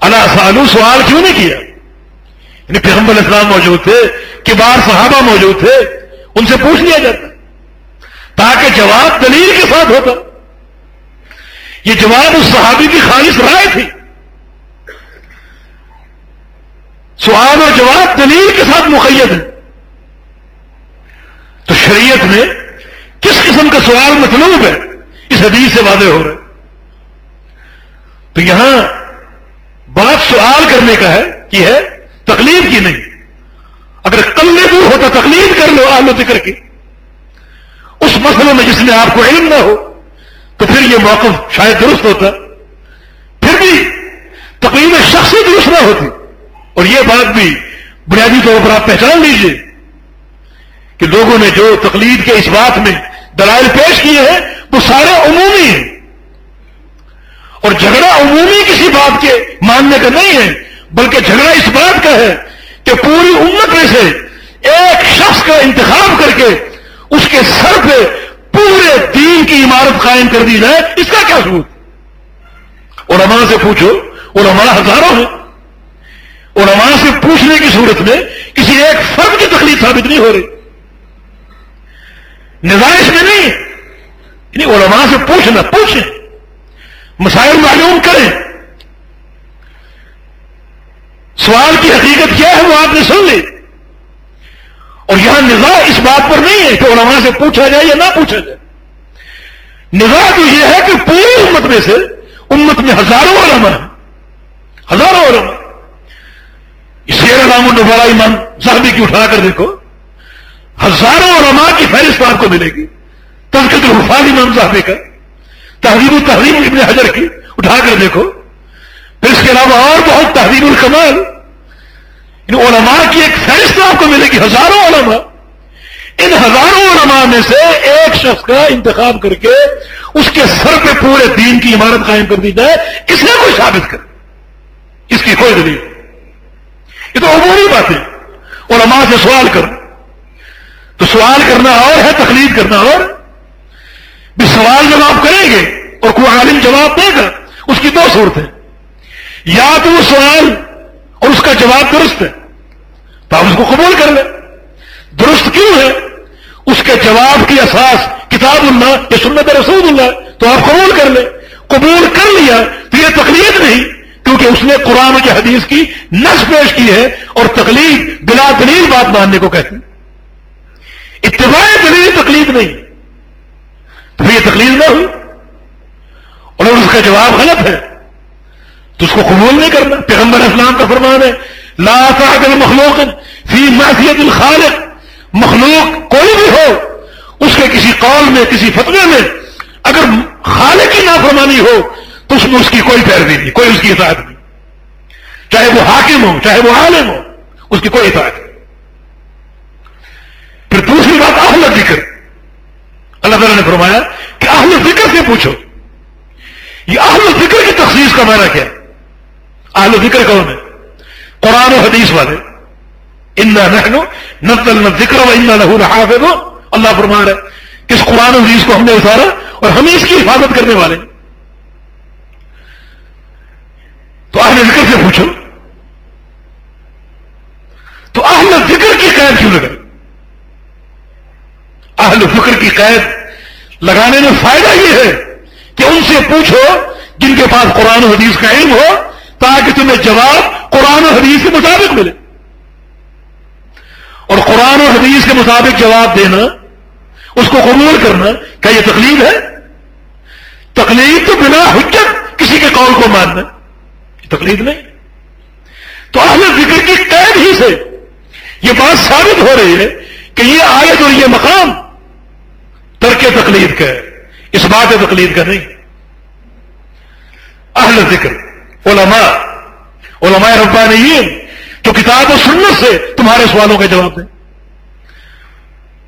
Speaker 1: اللہ سالو سوال کیوں نہیں کیا؟ یعنی پیغمبر اسلام موجود تھے، کبار صحابہ موجود تھے، ان سے پوچھ لیا جاتا، تاکہ جواب دلیل کے ساتھ ہوتا۔ یہ جواب اس صحابی کی خالص رائے تھی۔ سوال اور جواب دلیل کے ساتھ مقید ہے۔ تو شریعت میں کس قسم کا سوال مطلوب ہے؟ اس حدیث سے واضح ہو رہا ہے۔ تو یہاں بات سوال کرنے کا ہے کہ ہے تکلیف کی نہیں۔ اگر کل دور ہوتا تکلیف کر لو آلو ذکر کی۔ اس مسئلے میں جس میں آپ کو علم نہ ہو، تو پھر یہ موقف شاید درست ہوتا۔ پھر بھی تقریب شخصی درست نہ ہوتی۔ اور یہ بات بھی بنیادی طور پر آپ پہچان لیجیے کہ لوگوں نے جو تقلید کے اس بات میں دلائل پیش کیے ہیں، وہ سارے عمومی ہیں۔ اور جھگڑا عمومی کسی بات کے ماننے کا نہیں ہے، بلکہ جھگڑا اس بات کا ہے کہ پوری امت میں سے ایک شخص کا انتخاب کر کے اس کے سر پہ پورے دین کی عمارت قائم کر دی جائے، اس کا کیا ثبوت؟ علماء سے پوچھو، علماء ہزاروں ہیں۔ علماء سے پوچھنے کی صورت میں کسی ایک فرد کی تکلیف ثابت نہیں ہو رہی۔ نظائش میں نہیں۔ یعنی علماء سے پوچھنا پوچھیں۔ مسائل معلوم کریں۔ سوال کی حقیقت کیا ہے، وہ آپ نے سن لی۔ اور یہاں نظا اس بات پر نہیں ہے کہ علماء سے پوچھا جائے یا نہ پوچھا جائے۔ نظا تو یہ ہے کہ پوری امت میں سے، امت میں ہزاروں علماء ہیں۔ ہزاروں علماء۔ شیر علام النبارا امام صاحبی کی اٹھا کر دیکھو، ہزاروں علماء کی فہرست آپ کو ملے گی۔ تذکت الحفاظ امام صاحبی کا، تحریر التحریم ابن حجر کی اٹھا کر دیکھو۔ پھر اس کے علاوہ اور بہت تحریر الکمال۔ ان علماء کی ایک فہرست آپ کو ملے گی، ہزاروں علماء۔ ان ہزاروں علماء میں سے ایک شخص کا انتخاب کر کے اس کے سر پہ پورے دین کی عمارت قائم کر دی جائے، اس نے کوئی ثابت کر۔ اس کی کوئی دلیل۔ یہ تو عمومی بات ہے۔ علماء سے سوال کر۔ تو سوال کرنا اور ہے، تقلید کرنا اور۔ بھی سوال جب آپ کریں گے اور کوئی عالم جواب دے گا، اس کی دو صورت ہے یا تو وہ سوال اور اس کا جواب درست ہے، تو آپ اس کو قبول کر لیں۔ درست کیوں ہے؟ اس کے جواب کی اساس کتاب اللہ یا سنت رسول اللہ، تو آپ قبول کر لیں۔ قبول کر لیا تو یہ تقلید نہیں۔ کیونکہ اس نے قرآن کی حدیث کی نس پیش کی ہے اور تکلیف بلا دلیل بات ماننے کو کہتے ہیں۔ اتباع دلیل تکلیف نہیں۔ تو پھر یہ تکلیف نہ ہوئی۔ اور اگر اس کا جواب غلط ہے، تو اس کو قبول نہیں کرنا۔ پیغمبر اسلام کا فرمان ہے، لا تعدل مخلوق فی معصیت الخالق۔ مخلوق کوئی بھی ہو، اس کے کسی قول میں، کسی فتوے میں، اگر خالق کی نافرمانی ہو اس میں اس کی کوئی پیروی نہیں، کوئی اس کی اطاعت نہیں۔ چاہے وہ حاکم ہو، چاہے وہ عالم ہو، اس کی کوئی اطاعت نہیں۔ پھر دوسری بات اہل ذکر۔ اللہ تعالیٰ نے فرمایا کہ اہل ذکر سے پوچھو۔ یہ اہل ذکر کی تخصیص کا معنی کیا؟ اہل ذکر کون ہے قرآن و حدیث والے۔ نحنو نزلنا ذکر و انا لہو اللہ فرما رہا ہے کہ اس قرآن و حدیث کو ہم نے اتارا اور ہم اس کی حفاظت کرنے والے ہیں۔ تو اہل ذکر سے پوچھو۔ تو اہل ذکر کی قید کیوں لگا اہل فکر کی قید لگانے میں فائدہ یہ ہے کہ ان سے پوچھو جن کے پاس قرآن و حدیث کا علم ہو، تاکہ تمہیں جواب قرآن و حدیث کے مطابق ملے۔ اور قرآن و حدیث کے مطابق جواب دینا، اس کو قبول کرنا کیا یہ تکلیف ہے؟ تکلیف تو بنا حجت کسی کے قول کو ماننا۔ تکلیف نہیں؟ تو اہل ذکر کی قید ہی سے یہ بات ثابت ہو رہی ہے کہ یہ آیت اور یہ مقام ترک تقلید کا ہے۔ اس بات تقلید کا نہیں۔ اہل ذکر، علماء علماء ربانیین، جو کتاب و سنت سے تمہارے سوالوں کا جواب دیں۔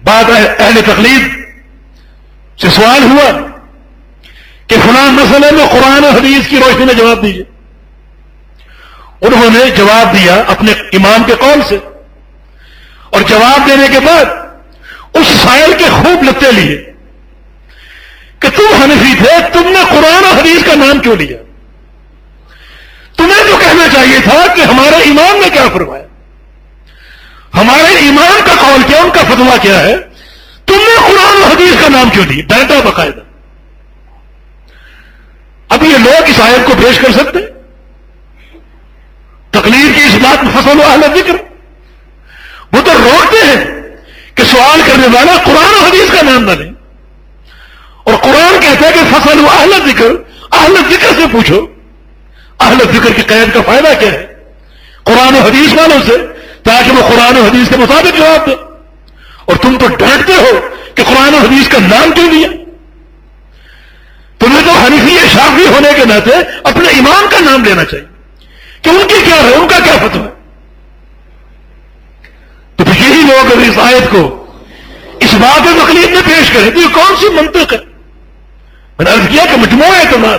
Speaker 1: بات اہل تقلید سے سوال ہوا کہ فلاں مسئلے میں قرآن و حدیث کی روشنی میں جواب دیجیے انہوں نے جواب دیا اپنے امام کے قول سے۔ اور جواب دینے کے بعد اس سائل کے خوب لتے لیے کہ تم حنفی تھے، تم نے قرآن و حدیث کا نام کیوں لیا؟ تمہیں جو کہنا چاہیے تھا کہ ہمارے ایمان نے کیا فرمایا؟ ہمارے ایمان کا قول کیا، ان کا فتوا کیا ہے؟ تم نے قرآن و حدیث کا نام کیوں لیا؟ ڈانٹا باقاعدہ۔ اب یہ لوگ اس آیت کو پیش کر سکتے تقلید کی اس بات میں فصل و اہل ذکر۔ وہ تو روکتے ہیں کہ سوال کرنے والا قرآن و حدیث کا نام نہ لیں اور قرآن کہتا ہے کہ فصل و اہل ذکر۔ اہل ذکر سے پوچھو، اہل ذکر کی قید کا فائدہ کیا ہے؟ قرآن و حدیث والوں سے، تاکہ وہ قرآن و حدیث کے مطابق جواب دے اور تم تو ڈانٹتے ہو کہ قرآن و حدیث کا نام کیوں دیا تمہیں تو حنفی شافی ہونے کے ناطے اپنے ایمان کا نام لینا چاہیے۔ کہ ان کی کیا ہے؟ ان کا کیا فتو ہے تو پھر یہی لوگ اگر اس آیت کو اس بات تکلیف میں پیش کریں تو یہ کون سی منطق ہے؟ میں نے عرض کیا کہ مجموعہ اعتماد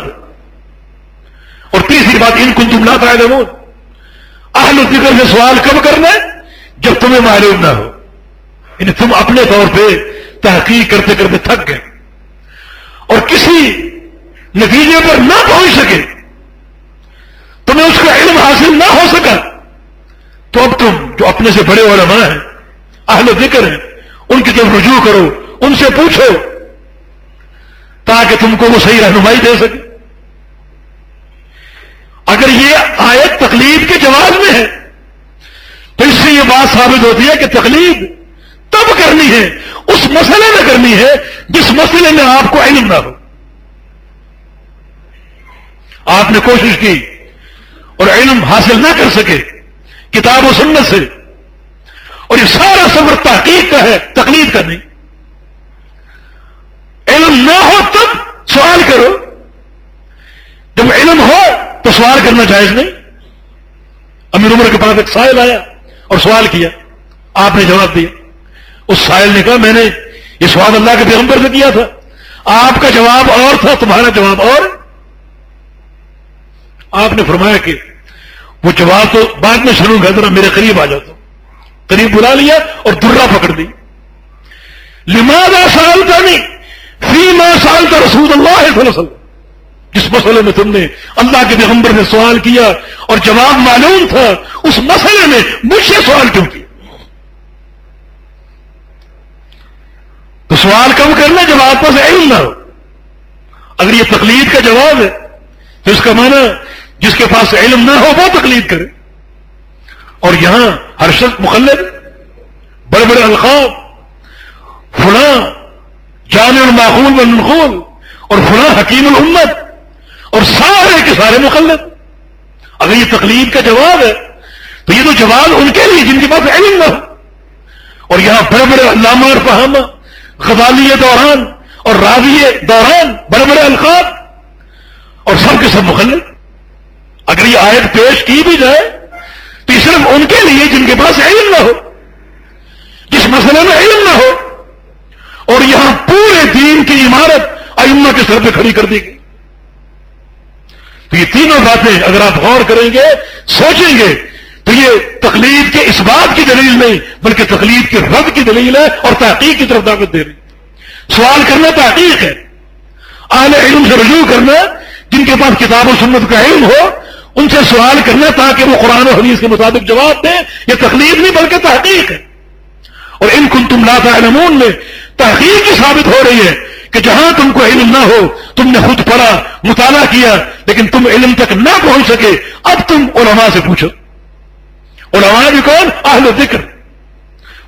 Speaker 1: اور تیسری بات، ان کن تم نہ فائدہ اہل ذکر سے سوال کب کرنا ہے؟ جب تمہیں معلوم نہ ہو۔ یعنی تم اپنے طور پہ تحقیق کرتے کرتے تھک گئے۔ اور کسی نتیجے پر نہ پہنچ سکے تمہیں اس کا علم حاصل نہ ہو سکا۔ تو اب تم جو اپنے سے بڑے علماء ہیں، اہل ذکر ہیں، ان کی طرف رجوع کرو، ان سے پوچھو، تاکہ تم کو وہ صحیح رہنمائی دے سکے۔ اگر یہ آیت تکلیف کے جواب میں ہے، تو اس سے یہ بات ثابت ہوتی ہے کہ تکلیف تب کرنی ہے، اس مسئلے میں کرنی ہے جس مسئلے میں آپ کو علم نہ ہو۔ آپ نے کوشش کی اور علم حاصل نہ کر سکے، کتاب و سنت سے، اور یہ سارا سفر تحقیق کا ہے تکلیف کا نہیں۔ علم نہ ہو تب سوال کرو۔ جب علم ہو تو سوال کرنا جائز نہیں۔ امیر عمر کے پاس ایک سائل آیا اور سوال کیا۔ آپ نے جواب دیا۔ اس سائل نے کہا، میں نے یہ سوال اللہ کے پیغمبر سے کیا تھا۔ آپ کا جواب اور تھا، تمہارا جواب اور۔ آپ نے فرمایا کہ وہ جواب تو بعد میں سنوں گا ذرا میرے قریب آ جاتا قریب بلا لیا اور درا پکڑ دی لماذا سال تھا نہیں فی ما سال تھا رسول اللہ صلی اللہ علیہ وسلم۔ جس مسئلے میں تم نے اللہ کے پیغمبر نے سوال کیا اور جواب معلوم تھا، اس مسئلے میں مجھ سے سوال کیوں کیا؟ تو سوال کم کرنا جب آپ پاس علم نہ ہو۔ اگر یہ تقلید کا جواب ہے، تو اس کا معنی جس کے پاس علم نہ ہو وہ تقلید کرے۔ اور یہاں ہر شخص مخلد بڑے بڑے القاب، فلاں جامع الماخول والمنخول اور فلاں حکیم الامت، اور سارے کے سارے مخلد اگر یہ تقلید کا جواب ہے، تو یہ تو جواب ان کے لیے جن کے پاس علم نہ ہو۔ اور یہاں بڑے بڑے علامہ اور فہامہ، غزالی دوران اور راوی دوران، بڑے بڑے القاب، اور سب کے سب مخلد اگر یہ آیت پیش کی بھی جائے تو یہ صرف ان کے لیے جن کے پاس علم نہ ہو، جس مسئلے میں علم نہ ہو، اور یہاں پورے دین کی عمارت ائمہ کے سر پہ کھڑی کر دی گئی۔ تو یہ تینوں باتیں اگر آپ غور کریں گے، سوچیں گے، تو یہ تقلید کے اس بات کی دلیل نہیں، بلکہ تقلید کے رد کی دلیل ہے اور تحقیق کی طرف دعوت دے رہی سوال کرنا تحقیق ہے۔ اعلی علم سے رجوع کرنا، جن کے پاس کتاب و سنت کا علم ہو ان سے سوال کرنا تاکہ وہ قرآن و حدیث کے مطابق جواب دیں، یہ تقلید نہیں بلکہ تحقیق ہے۔ اور ان کن تم لاتا علمون میں تحقیق ہی ثابت ہو رہی ہے کہ جہاں تم کو علم نہ ہو، تم نے خود پڑھا، مطالعہ کیا، لیکن تم علم تک نہ پہنچ سکے، اب تم علماء سے پوچھو۔ علماء بھی کون؟ اہل ذکر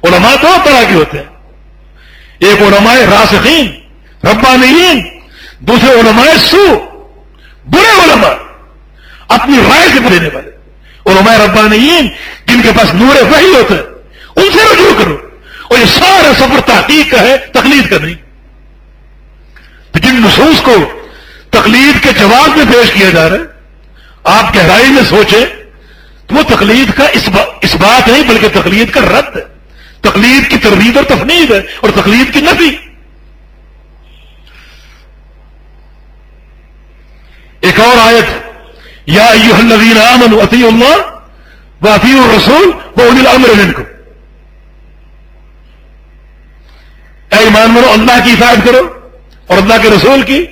Speaker 1: علماء دو طرح کے ہوتے ہیں۔ ایک علماء راسخین، ربانیین، دوسرے علماء سو برے علماء۔ اپنی رائے سے دینے والے۔ علماء ربانیین جن کے پاس نور وحی ہوتا ہے، ان سے رجوع کرو۔ اور یہ سارا سفر تحقیق کا ہے، تقلید کا نہیں۔ جن نصوص کو تقلید کے جواب میں پیش کیا جا رہا ہے، آپ گہرائی میں سوچیں تو وہ تقلید کا اس بات نہیں، بلکہ تقلید کا رد ہے۔ تقلید کی تردید اور تفنید ہے اور تقلید کی نفی۔ ایک اور آیت یا الذین آمنوا اطیعوا اللہ و الرسول و الامر منکم اے ایمان منو اللہ کی اطاعت کرو، اور اللہ کے رسول کی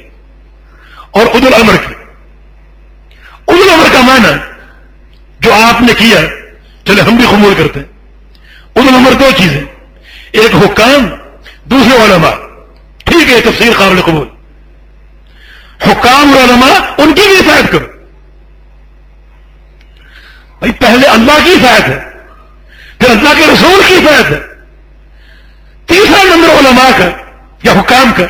Speaker 1: اور عد العمر کی عد العمر کا معنی، جو آپ نے کیا چلے ہم بھی قبول کرتے ہیں. عد العمر دو چیزیں ایک حکام، دوسرے علماء. ٹھیک ہے تفصیل قابل قبول. حکام اور علماء ان کی بھی حفاظت کرو. بھائی پہلے اللہ کی فائد ہے، پھر اللہ کے رسول کی فائد ہے۔ تیسرا نمبر علماء کا یا حکام کا۔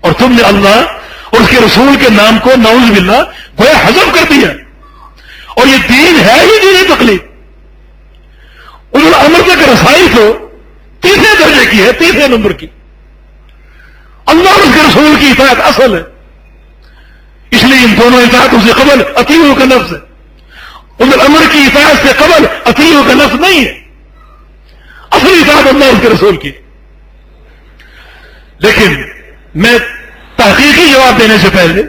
Speaker 1: اور تم نے اللہ اور اس کے رسول کے نام کو نوز باللہ گویا حضم کر دیا۔ اور یہ دین ہے ہی دینی تکلیف انہوں نے امر تک رسائی تو تیسرے درجے کی ہے، تیسرے نمبر کی۔ اللہ اور اس کے رسول کی اطاعت اصل ہے۔ اس لیے ان دونوں اطاعتوں سے قبل عطیوں کا لفظ ہے۔ ان امر کی اطاعت سے قبل عطیوں کا لفظ نہیں ہے۔ اصل اطاعت اللہ اس کے رسول کی۔ لیکن میں تحقیقی جواب دینے سے پہلے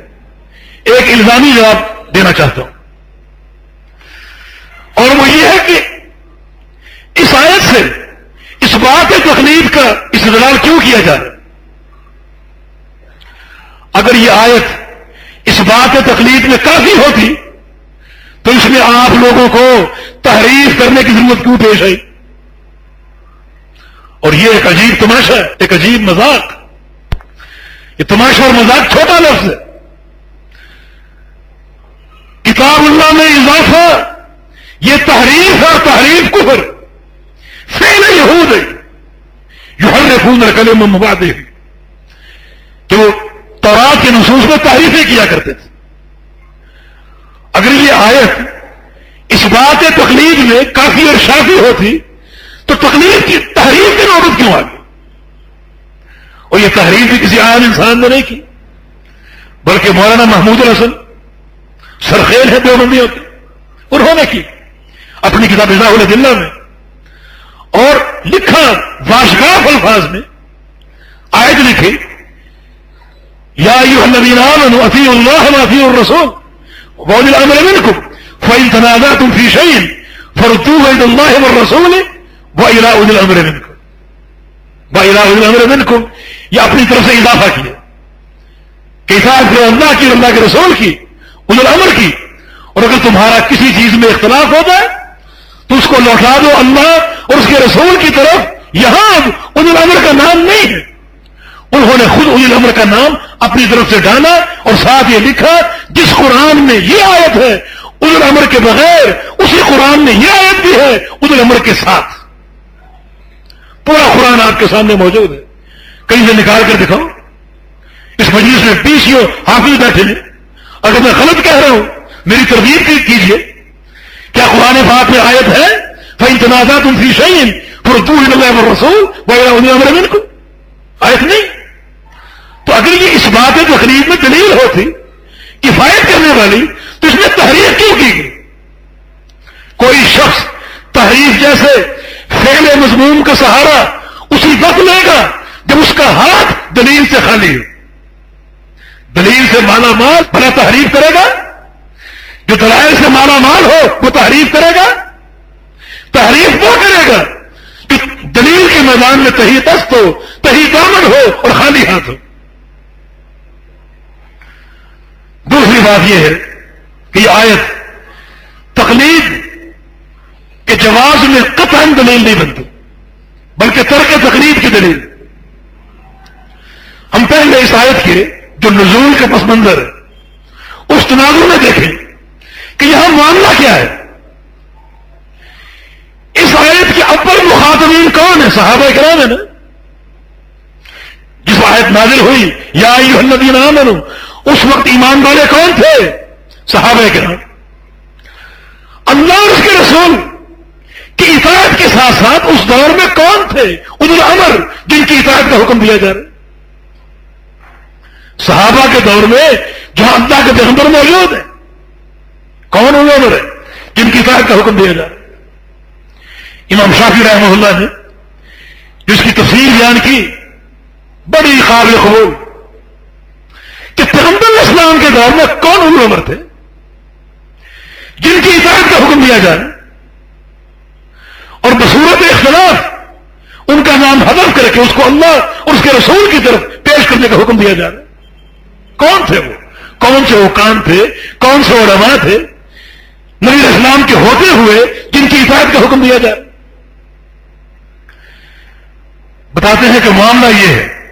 Speaker 1: ایک الزامی جواب دینا چاہتا ہوں۔ اور وہ یہ ہے کہ اس آیت سے اس بات تکلیف کا استدلال کیوں کیا جا رہا ہے؟ اگر یہ آیت اس بات تکلیف میں کافی ہوتی تو اس میں آپ لوگوں کو تحریر کرنے کی ضرورت کیوں پیش آئی؟ اور یہ ایک عجیب تماشا ہے، ایک عجیب مذاق۔ یہ تماشا اور مذاق چھوٹا لفظ ہے۔ کتاب اللہ میں اضافہ، یہ تحریف اور تحریف کفر۔ فیل یہود ہے۔ جو ہر خون رکلے میں مبادے کہ وہ تورات کے نصوص میں تعریفیں کیا کرتے تھے۔ اگر یہ آیت اس بات تکلیف میں کافی اور شافی ہوتی، تو تکلیف کی تحریر کی نوبت کیوں آ گئی اور یہ تحریر بھی کسی عام انسان نے نہیں کی، بلکہ مولانا محمود الحسن، سرخیل ہے دو بندیوں کی انہوں نے کی اپنی کتاب دلہ میں۔ اور لکھا واشگاف الفاظ میں آیت لکھی، یا الذین آمنوا اطیعوا اللہ واطیعوا الرسول۔ وقول الامر منکم فإن تنازعتم في شيء، فردوه إلى الله والرسول وإلى أولي الأمر منكم. وإلى أولي الأمر منكم. یہ اپنی طرف سے اضافہ کیا کہ اطاعت کرو اللہ کی، اللہ کے رسول کی اول الامر کی. اور اگر تمہارا کسی چیز میں اختلاف ہو جائے، تو اس کو لوٹا دو اللہ اور اس کے رسول کی طرف. یہاں اول الامر کا نام نہیں ہے. انہوں نے خود اول الامر کا نام اپنی طرف سے ڈالا اور ساتھ یہ لکھا، جس قرآن میں یہ آیت ہے اول الامر کے بغیر اسی قرآن میں یہ آیت بھی ہے اول الامر کے ساتھ۔ پورا قرآن آپ کے سامنے موجود ہے۔ کہیں سے نکال کر دکھاؤ اس مجلس میں پی سی حافظ بیٹھے ہیں۔ اگر میں غلط کہہ رہا ہوں، میری تربیت کیجیے۔ کیا قرآن پاک میں آیت ہے؟ فی تنازع تم فی شعین پھر اللہ رسول وغیرہ کو آیت نہیں؟ تو اگر یہ اس بات تقریب میں دلیل ہوتی، کفایت کرنے والی، تو اس میں تحریر کیوں کی گئی؟ کوئی شخص تحریر جیسے فیل مضمون کا سہارا اسی وقت لے گا جب اس کا ہاتھ دلیل سے خالی ہو۔ دلیل سے مالا مال بھلا تحریف کرے گا؟ جو دلائل سے مالا مال ہو، وہ تحریف کرے گا؟ تحریف وہ کرے گا کہ دلیل کے میدان میں تہی دست ہو، تہی دامن ہو اور خالی ہاتھ ہو۔ دوسری بات یہ ہے کہ یہ آیت تقلید کے جواز میں قطعا دلیل نہیں بنتی، بلکہ ترک تقریب کی دلیل۔ ہم پہلے اس آیت کے جو نزول کے پس منظر ہے، اس تناظر میں دیکھیں کہ یہاں معاملہ کیا ہے۔ اس آیت کے اپر مخاطبین کون ہے صحابہ کرام ہے نا؟ جس آیت نازل ہوئی، یا الذین آمنوا اس وقت ایمان والے کون تھے؟ صحابہ کرام۔ اللہ اور اس کے رسول کی اطاعت کے ساتھ ساتھ اس دور میں کون تھے؟ ان الامر جن کی اطاعت کا حکم دیا جا رہا ہے۔ صحابہ کے دور میں جہاں اللہ کے پیغمبر موجود ہے کون ہوئے عمر ہے جن کی اطاعت کا حکم دیا جا رہا ہے؟ امام شافی رحمہ اللہ نے جس کی تفصیل بیان کی، بڑی قابل قبول کہ پیغمبر اسلام کے دور میں کون ہوئے عمر تھے؟ جن کی اطاعت کا حکم دیا جا رہا اور بصورت اختلاف ان کا نام حضرت کر کے اس کو اللہ اور اس کے رسول کی طرف پیش کرنے کا حکم دیا جا رہا ہے کون تھے وہ؟ کون سے وہ کام تھے؟ کون سے علماء تھے؟ نبی اسلام کے ہوتے ہوئے جن کی اطاعت کا حکم دیا جائے۔ بتاتے ہیں کہ معاملہ یہ ہے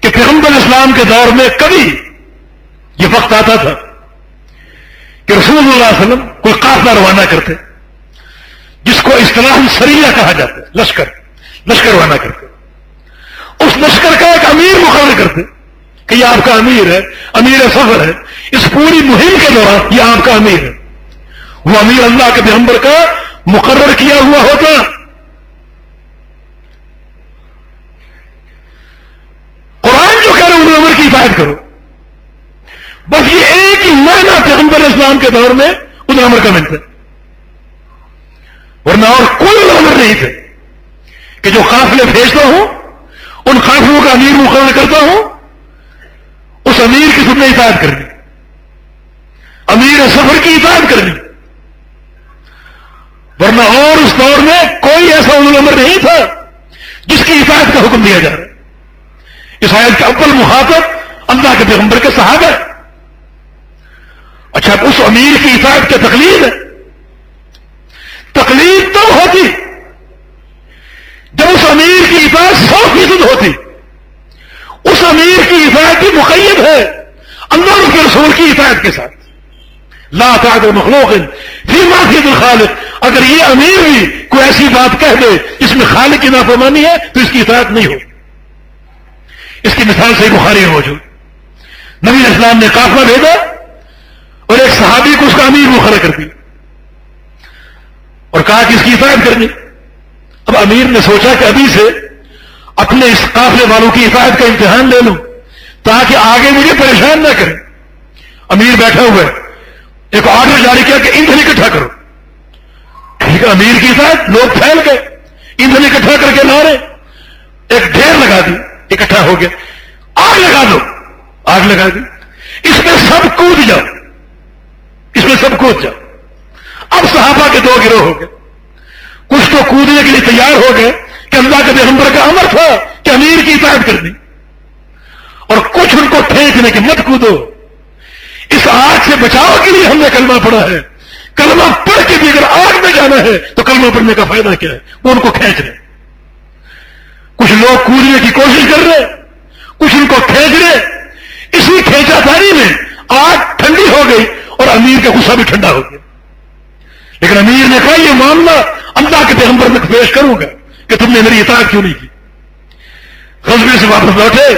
Speaker 1: کہ پیغمبر اسلام کے دور میں کبھی یہ وقت آتا تھا کہ رسول اللہ علیہ وسلم کوئی قافلہ روانہ کرتے، جس کو اصطلاح سریہ کہا جاتا ہے لشکر لشکر روانہ کرتے۔ اس لشکر کا ایک امیر مقرر کرتے کہ یہ آپ کا امیر ہے، امیر سفر ہے، اس پوری مہم کے دوران یہ آپ کا امیر ہے۔ وہ امیر اللہ کے پیغمبر کا مقرر کیا ہوا ہوتا۔ قرآن جو کہہ رہے ہیں عمر کی حفاظت کرو۔ بس یہ ایک ہی مہینہ پیغمبر اسلام کے دور میں ادھر عمر کا ملتا ورنہ اور کوئی عمر نہیں تھے۔ کہ جو قافلے بھیجتا ہوں، ان قافلوں کا امیر مقرر کرتا ہوں، اس امیر کی تم نے حفاظت کرنی امیر سفر کی حفاظت کرنی ورنہ اور اس دور میں کوئی ایسا عمر نہیں تھا جس کی حفاظت کا حکم دیا جا رہا۔ اس آیت کا اول محافظ اللہ کے پیغمبر کے صحابہ ہے۔ اچھا اس امیر کی حفاظت کیا تکلیف ہے؟ تکلیف تو ہوتی۔ جب اس امیر کی حفاظت سو فیصد ہوتی۔ اس امیر کی حفاظت بھی مقید ہے۔ اللہ کے رسول کی حفاظت کے ساتھ۔ لا تعد مخلوق فی معافیت الخالق۔ اگر یہ امیر بھی کوئی ایسی بات کہہ دے جس میں خالق کی نافرمانی ہے، تو اس کی اطاعت نہیں ہو اس کی مثال سے بخاری ہے موجود۔ نبی اسلام نے قافلہ بھیجا اور ایک صحابی کو اس کا امیر مخرر کر دی اور کہا کہ اس کی حفاظت کرنی۔ اب امیر نے سوچا کہ ابھی سے اپنے اس قافلے والوں کی حفاظت کا امتحان لے لوں تاکہ آگے مجھے پریشان نہ کرے امیر بیٹھا ہوا ہے۔ ایک آرڈر جاری کیا کہ ایندھن اکٹھا کرو۔ ٹھیک ہے، امیر کی ساتھ لوگ پھیل گئے۔ ایندھن اکٹھا کر کے لا رہے ایک ڈھیر لگا دی۔ اکٹھا ہو گیا۔ آگ لگا دو۔ آگ لگا دی۔ اس میں سب کود جاؤ۔ اس میں سب کود جاؤ۔ اب صحابہ کے دو گروہ ہو گئے۔ کچھ تو کودنے کے لیے تیار ہو گئے کہ اللہ کے پیغمبر کا امر تھا کہ امیر کی اطاعت کر دی اور کچھ ان کو پھینکنے کے مت کودو۔ اس آگ سے بچاؤ کے لیے ہم نے کلمہ پڑھا ہے۔ کلمہ پڑھ کے بھی اگر آگ میں جانا ہے تو کلمہ پڑھنے کا فائدہ کیا ہے؟ وہ ان کو کھینچ رہے کچھ لوگ کودنے کی کوشش کر رہے کچھ ان کو کھینچ رہے اسی کھینچا داری میں آگ ٹھنڈی ہو گئی اور امیر کا غصہ بھی ٹھنڈا ہو گیا۔ لیکن امیر نے کہا، یہ معاملہ اللہ کے پیغمبر میں پیش کروں گا کہ تم نے میری اطاعت کیوں نہیں کی۔ غزبے سے واپس لوٹے،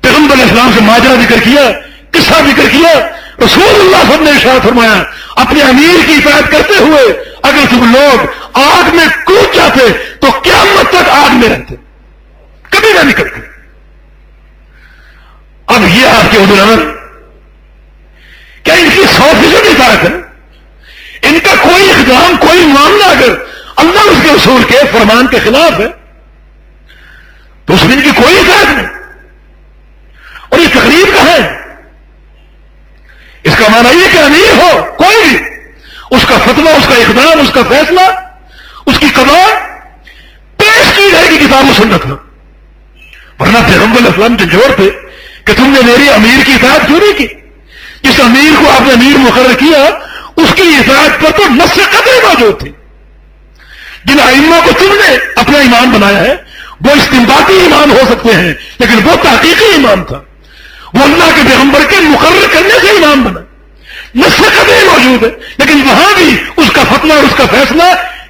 Speaker 1: پیغمبر اسلام سے ماجرا ذکر کیا، قصہ ذکر کیا۔ رسول اللہ صلی نے ارشاد فرمایا، اپنے امیر کی حفاظت کرتے ہوئے اگر تم لوگ آگ میں کود جاتے تو کیا مت تک آگ میں رہتے۔ کبھی نہ نکلتے اب یہ آپ کے عمر کیا ان کی سو فیصد اطاعت ہے؟ ان کا کوئی اقدام، کوئی معاملہ اگر اللہ اس کے رسول کے فرمان کے خلاف ہے، تو اس میں ان کی کوئی اطاعت نہیں۔ اور یہ تقریب کا ہے۔ اس کا معنی یہ کہ امیر ہو، کوئی بھی۔ اس کا فتوا اس کا اقدام، اس کا فیصلہ، اس کی قبار پیش کی جائے گی کتاب و سنت میں۔ ورنہ پیغمبر اسلام کے جوڑ پہ کہ تم نے میری امیر کی اطاعت کیوں نہیں کی؟ جس امیر کو آپ نے امیر مقرر کیا، اس کی اطاعت پر تو نس قدر موجود تھی جن ائمہ کو تم نے اپنا ایمان بنایا ہے، وہ استمباتی ایمان ہو سکتے ہیں، لیکن وہ تحقیقی ایمان تھا۔ وہ اللہ کے پیغمبر کے مقرر کرنے سے امام بنا۔ نس قدر موجود ہے، لیکن وہاں بھی اس کا فتنہ اور اس کا فیصلہ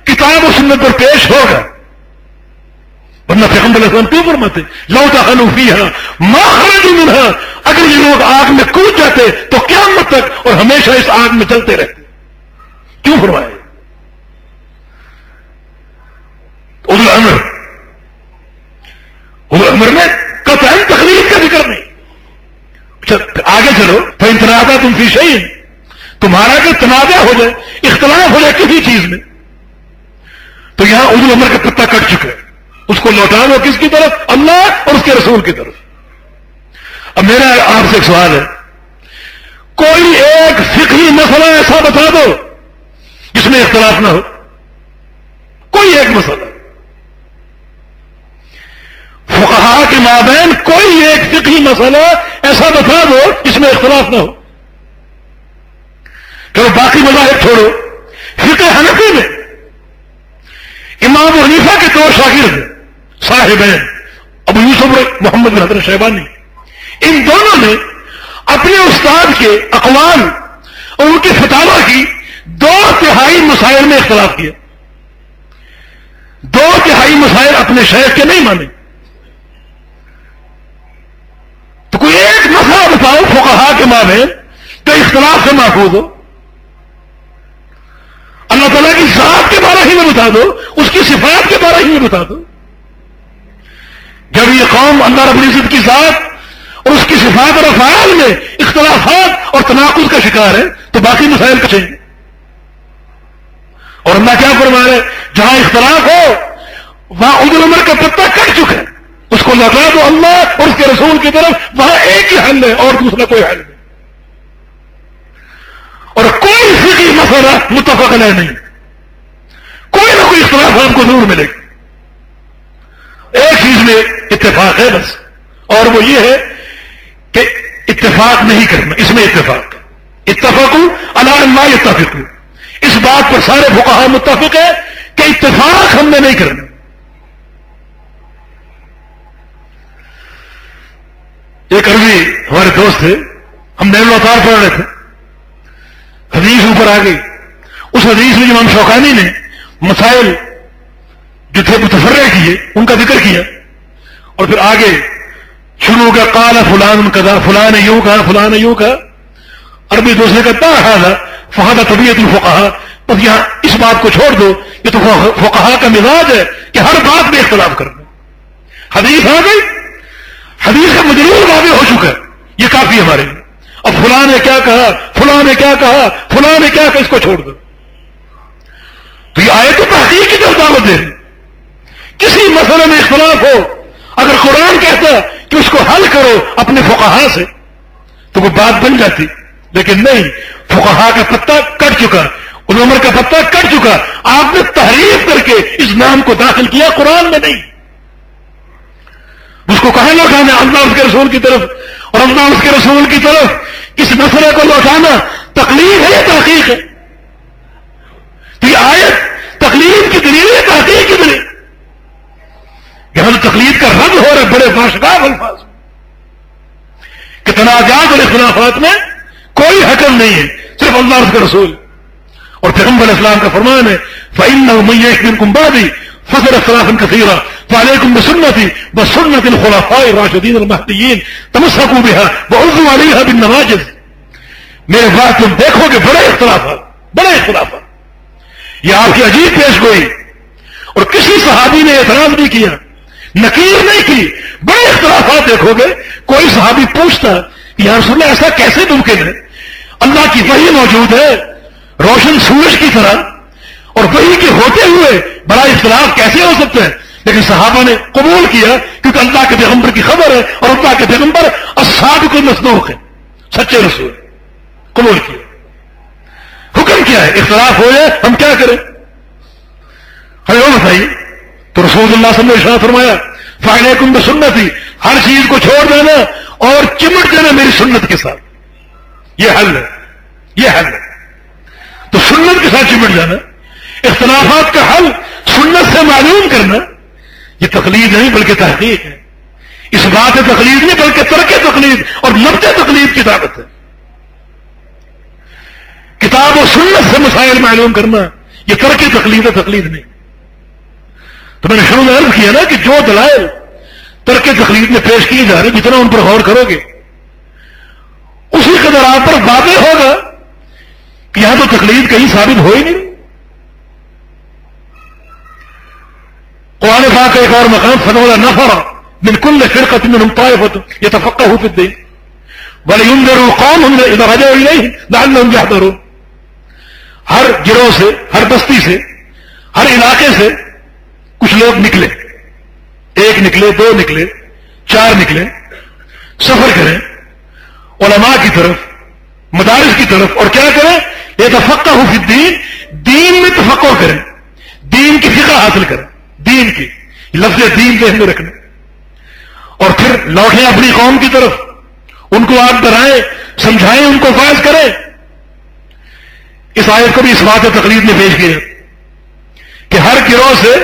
Speaker 1: کتاب و سنت پر پیش ہوگا۔ ورنہ پیغمبر اسلام کیوں فرماتے؟ لوتا حلوفی ہے اگر یہ لوگ آگ میں کود جاتے تو کیا مت تک اور ہمیشہ اس آگ میں چلتے رہتے۔ کیوں فرمائے؟ ادھر امر ادھر امر میں قطع تقریر کا ذکر نہیں۔ اچھا، آگے چلو۔ تو انترادہ تم فی صحیح تمہارا اگر تنازع ہو جائے، اختلاف ہو جائے کسی چیز میں، تو یہاں اردو عمر کا پتا کٹ چکا ہے۔ اس کو لوٹا دو کس کی طرف؟ اللہ اور اس کے رسول کی طرف۔ اب میرا آپ سے ایک سوال ہے۔ کوئی ایک فکری مسئلہ ایسا بتا دو جس میں اختلاف نہ ہو۔ کوئی ایک مسئلہ۔ فقہا کے مابین کوئی ایک فکری مسئلہ ایسا بتا دو جس میں اختلاف نہ ہو۔ چلو باقی مذاہب چھوڑو۔ فقہ حنفی میں۔ امام حنیفہ کے دو شاگرد صاحب ہیں، ابو یوسف محمد بن حضرت شہبانی۔ ان دونوں نے اپنے استاد کے اقوال اور ان کے فتوا کی دو تہائی مسائل میں اختلاف کیا۔ دو تہائی مسائل اپنے شہر کے نہیں مانے۔ تو کوئی ایک مسئلہ بتاؤ فقہا کے مانے تو اختلاف سے محفوظ ہو۔ اللہ تعالیٰ کی ذات کے بارے ہی میں بتا دو، اس کی صفات کے بارے ہی میں بتا دو۔ جب یہ قوم اللہ رب العزت کی ذات اور اس کی صفات اور افعال میں اختلافات اور تناقض کا شکار ہے، تو باقی مسائل کچھ اور اللہ کیا فرما رہے، جہاں اختلاف ہو، وہاں عمر عمر کا پتہ کٹ چکا ہے۔ اس کو لگا دو اللہ اور اس کے رسول کی طرف، وہاں ایک ہی حل ہے اور دوسرا کوئی حل نہیں۔ اور کوئی فکری مسئلہ متفق نہیں۔ کوئی نہ کوئی اختلاف ہم کو ضرور ملے گا ایک چیز میں اتفاق ہے بس۔ اور وہ یہ ہے کہ اتفاق نہیں کرنا، اس میں اتفاق۔ اتفاق ہوں اللہ اتفق ہوں اس بات پر سارے بکا متفق ہے کہ اتفاق ہم نے نہیں کرنا۔ ایک عربی ہمارے دوست تھے، ہم نیل اوتار پڑھ رہے تھے۔ حدیث اوپر آ گئی۔ اس حدیث میں جو ہم شوقانی نے مسائل جو تھے متفرے کیے، ان کا ذکر کیا۔ اور پھر آگے، شروع ہو گیا کالا فلان کدا فلان یوں کہا، فلان یوں کہا۔ عربی دوسرے کا تا حال فہدہ طبیعت الفقہ بس یہاں اس بات کو چھوڑ دو، یہ تو فقہا کا مزاج ہے کہ ہر بات میں اختلاف کرنا حدیث آ گئی، حدیث کا مجرور واضح ہو چکا ہے، یہ کافی ہمارے لیے۔ اب فلاں نے کیا کہا، فلاں نے کیا کہا، فلاں نے کیا کہا، اس کو چھوڑ دو۔ تو یہ آئے تو تحقیق کی طرف دعوت دے کسی مسئلے میں اختلاف ہو اگر قرآن کہتا کہ اس کو حل کرو اپنے فقہا سے، تو وہ بات بن جاتی۔ لیکن نہیں فقہا کا پتہ کٹ چکا عمر کا پتہ کٹ چکا۔ آپ نے تحریف کر کے اس نام کو داخل کیا قرآن میں نہیں۔ اس کو کہاں لوٹانا؟ اللہ اس کے رسول کی طرف اور اللہ اس کے رسول کی طرف۔ اس مسئلے کو لوٹانا تکلیف ہے یا تحقیق ہے؟ تو یہ آیت تکلیف کی دلیل ہے تحقیق کی دلیل؟ یہاں تکلیف کا رد ہو رہا ہے بڑے باشگاہ الفاظ کہ تنازعات اور اختلافات میں کوئی حکم نہیں ہے، صرف اللہ اس کے رسول۔ اور پیغمبر اسلام کا فرمان ہے، فَإِنَّهُ مَنْ يَشْمِنْ مِنْكُمْ بَعْدِي فصل اختلاف كثيرا فعليكم بسنتي بسنة الخلفاء الراشدين المهديين تمسكوا بها وعرضوا عليها بالنواجذ میرے بعد تم دیکھو گے بڑے اختلافات بڑے اختلافات۔ یہ آپ کی عجیب پیش گوئی اور کسی صحابی نے اعتراض نہیں کیا نکیر نہیں کی بڑے اختلافات دیکھو گے۔ کوئی صحابی پوچھتا کہ یار سن ایسا کیسے ممکن ہے اللہ کی وحی موجود ہے۔ روشن سورج کی طرح۔ اور وہی کے ہوتے ہوئے بڑا اختلاف کیسے ہو سکتا ہے؟ لیکن صحابہ نے قبول کیا کیونکہ اللہ کے پیغمبر کی خبر ہے اور اللہ کے پیغمبر اساد کو مسنوخ ہے سچے رسول۔ قبول کیا۔ حکم کیا ہے؟ اختلاف ہو جائے، ہم کیا کریں؟ ہمیں وہ بتائیے، تو رسول اللہ صلی اللہ علیہ فرمایا فائدے کم سنت ہی ہر چیز کو چھوڑ دینا اور چمٹ دینا میری سنت کے ساتھ۔ یہ حل ہے، یہ حل ہے۔ تو سنت کے ساتھ چمٹ جانا، اختلافات کا حل سنت سے معلوم کرنا، یہ تقلید نہیں بلکہ تحقیق ہے۔ اس بات تقلید نہیں بلکہ ترک تقلید اور نبت تقلید کی طاقت ہے۔ کتاب و سنت سے مسائل معلوم کرنا، یہ ترک تقلید ہے، تقلید نہیں۔ تو میں نے شروع میں عرض کیا نا کہ جو دلائل ترک تقلید میں پیش کیے جا رہے جتنا ان پر غور کرو گے، اسی قدر آپ پر واضح ہوگا کہ یہاں تو تقلید کہیں ثابت ہو ہی نہیں۔ قرآن پاک کا ایک اور مقام فنولا نفر من كل فرقة منهم طائفة يتفقهوا في الدين ولينذروا قومهم اذا رجعوا اليه لعلهم يحضرون ہر گروہ سے، ہر بستی سے، ہر علاقے سے کچھ لوگ نکلے۔ ایک نکلے، دو نکلے، چار نکلے۔ سفر کریں۔ علماء کی طرف، مدارس کی طرف۔ اور کیا کریں؟ یہ تفقہ ہو فی الدین دین میں تفقہ کریں۔ دین کی فقہ حاصل کریں۔ دین کی۔ لفظ دین کے اندر رکھنے اور پھر لوٹیں اپنی قوم کی طرف۔ ان کو آپ ڈرائیں، سمجھائیں، ان کو فائز کریں۔ اس آیت کو بھی اس بات تقریب میں پیش کیا۔ کہ ہر گروہ سے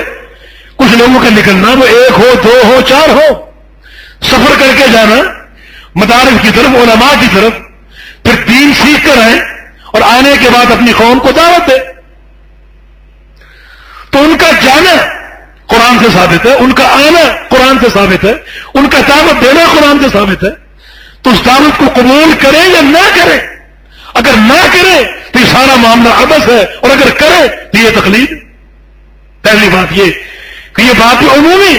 Speaker 1: کچھ لوگوں کا نکلنا، وہ ایک ہو، دو ہو، چار ہو۔ سفر کر کے جانا، مدارس کی طرف، علماء کی طرف۔ پھر دین سیکھ کر آئیں اور آنے کے بعد اپنی قوم کو دعوت دے تو ان کا جانا قرآن سے ثابت ہے، ان کا آنا قرآن سے ثابت ہے، ان کا دعوت دینا قرآن سے ثابت ہے۔ تو اس دعوت کو قبول کریں یا نہ کریں؟ اگر نہ کرے تو یہ سارا معاملہ ابس ہے اور اگر کرے تو یہ تقلید۔ پہلی بات یہ کہ یہ بات عمومی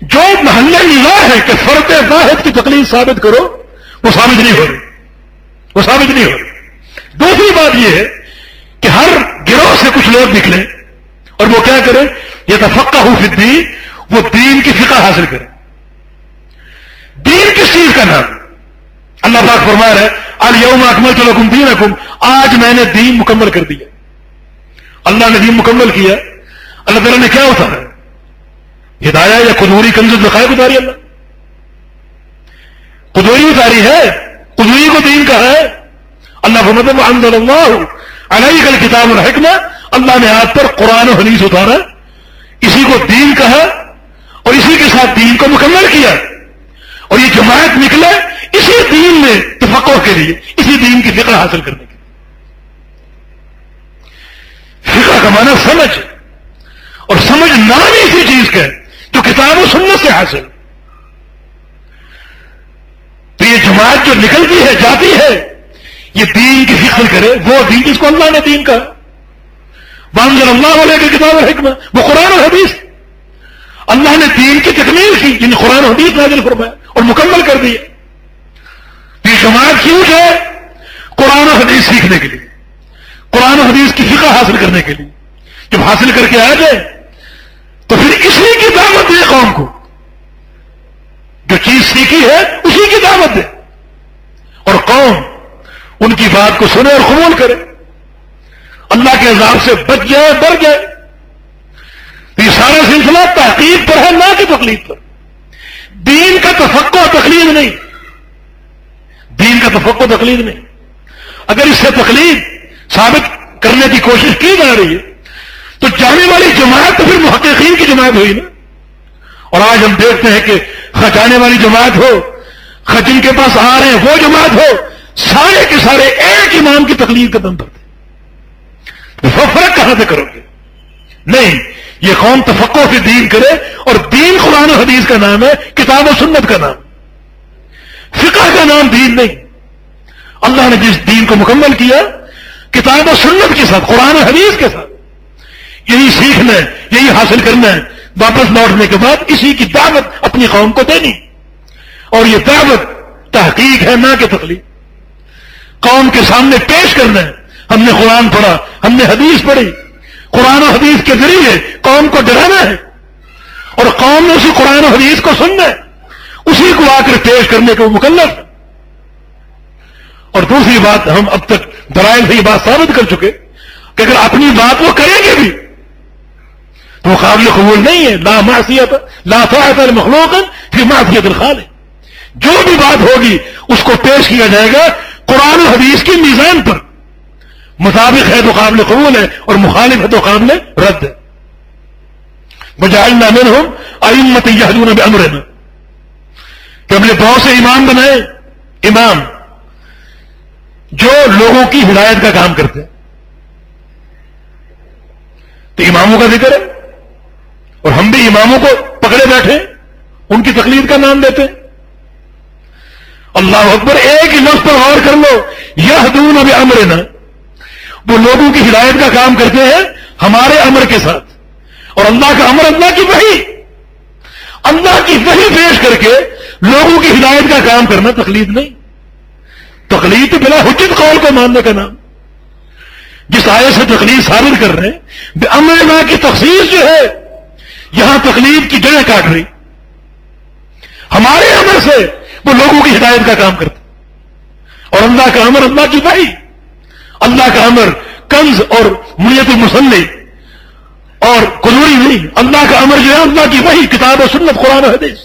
Speaker 1: جو محلہ اللہ ہے کہ فرد واحد کی تکلیف ثابت کرو، وہ ثابت نہیں ہو رہی۔ وہ ثابت نہیں ہو رہی۔ دوسری بات یہ ہے کہ ہر گروہ سے کچھ لوگ نکلیں اور وہ کیا کریں؟ یہ تفقہ ہو فی وہ دین کی فقہ حاصل کریں۔ دین کس چیز کا نام؟ اللہ پاک فرما رہا ہے الوم اکمل چلو کم دین حکم آج میں نے دین مکمل کر دیا۔ اللہ نے دین مکمل کیا۔ اللہ تعالیٰ نے کیا اتارا ہدایا یا قدوری کنز دکھائے اتاری اللہ؟ قدوری اتاری ہے قدوری کو دین کا ہے۔ اللہ محمد محمد اللہ علیہ کل کتاب الحکمہ اللہ نے آپ پر قرآن و حدیث اتارا۔ اسی کو دین کہا اور اسی کے ساتھ دین کو مکمل کیا۔ اور یہ جماعت نکلے اسی دین میں تفقع کے لیے، اسی دین کی فکر حاصل کرنے کے لیے۔ فکر کا معنی سمجھ۔ اور سمجھ نام ہی اسی چیز کا ہے جو کتاب و سنت سے حاصل۔ تو یہ جماعت جو نکلتی ہے، جاتی ہے، یہ دین کی فکر کرے، وہ دین جس کو اللہ نے دین کہا۔ بانزل اللہ علیہ کی کتاب الحکمت وہ قرآن و حدیث۔ اللہ نے دین کی تکمیل کی جن قرآن و حدیث نازل فرمایا اور مکمل کر دیا یہ جماعت کیوں ہے؟ قرآن و حدیث سیکھنے کے لیے۔ قرآن و حدیث کی فقہ حاصل کرنے کے لیے۔ جب حاصل کر کے آ جائے تو پھر اسی کی دعوت دے قوم کو؟ جو چیز سیکھی ہے، اسی کی دعوت دے۔ اور قوم ان کی بات کو سنے اور قبول کرے۔ اللہ کے عذاب سے بچ جائے ڈر جائے۔ یہ سارا سلسلہ تحقیق پر ہے، نہ کہ تکلیف پر۔ دین کا تفقع تکلیف نہیں۔ دین کا تفقع تکلیف نہیں۔ اگر اس سے تکلیف ثابت کرنے کی کوشش کی جا رہی ہے تو جانے والی جماعت تو پھر محققین کی جماعت ہوئی نا۔ اور آج ہم دیکھتے ہیں کہ جانے والی جماعت ہو جن کے پاس آ رہے ہیں، وہ جماعت ہو، سارے کے سارے ایک امام کی تکلیف کا دم پر وہ فرق کہاں سے کرو گے؟ نہیں، یہ قوم تفقوں سے دین کرے اور دین قرآن و حدیث کا نام ہے، کتاب و سنت کا نام۔ فقہ کا نام دین نہیں۔ اللہ نے جس دین کو مکمل کیا، کتاب و سنت کے ساتھ، قرآن و حدیث کے ساتھ۔ یہی سیکھنا ہے، یہی حاصل کرنا ہے۔ واپس لوٹنے کے بعد اسی کی دعوت اپنی قوم کو دینی۔ اور یہ دعوت تحقیق ہے، نہ کہ تکلیف قوم کے سامنے پیش کرنا ہے۔ ہم نے قرآن پڑھا، ہم نے حدیث پڑھی۔ قرآن و حدیث کے ذریعے قوم کو ڈرانا ہے۔ اور قوم نے اسی قرآن و حدیث کو سننا ہے۔ اسی کو آ کر پیش کرنے کو مکلف۔ اور دوسری بات، ہم اب تک درائل سے یہ بات ثابت کر چکے کہ اگر اپنی بات وہ کریں گے بھی وہ قابل قبول نہیں ہے، لا معصیت، لا فاحت المخلوق پھر معصیت الخال جو بھی بات ہوگی، اس کو پیش کیا جائے گا قرآن و حدیث کی میزان پر۔ مطابق ہے تو قابل قبول ہے اور مخالف ہے تو قابل رد ہے۔ بجائے ہوں ائمت یادون اب امر کہ ہم نے بہت سے امام بنائے۔ امام جو لوگوں کی ہدایت کا کام کرتے۔ تو اماموں کا ذکر ہے۔ اور ہم بھی اماموں کو پکڑے بیٹھے ان کی تکلیف کا نام دیتے اللہ اکبر، ایک ہی لفظ پر غور کر لو یہ دون اب امر وہ لوگوں کی ہدایت کا کام کرتے ہیں ہمارے امر کے ساتھ۔ اور اللہ کا امر اللہ کی وحی۔ اللہ کی وحی پیش کر کے لوگوں کی ہدایت کا کام کرنا تکلیف نہیں۔ تکلیف بلا حجت قول کو ماننے کا نام۔ جس آئے سے تکلیف ثابت کر رہے ہیں امر کی تخصیص جو ہے یہاں تکلیف کی جڑیں کاٹ رہی۔ ہمارے امر سے وہ لوگوں کی ہدایت کا کام کرتے۔ اور اللہ کا امر اللہ کی وحی اللہ کا امر کنز اور منیت المسلی اور قدوری نہیں، اللہ کا امر جو ہے اللہ کی وہی کتاب و سنت، قرآن و حدیث۔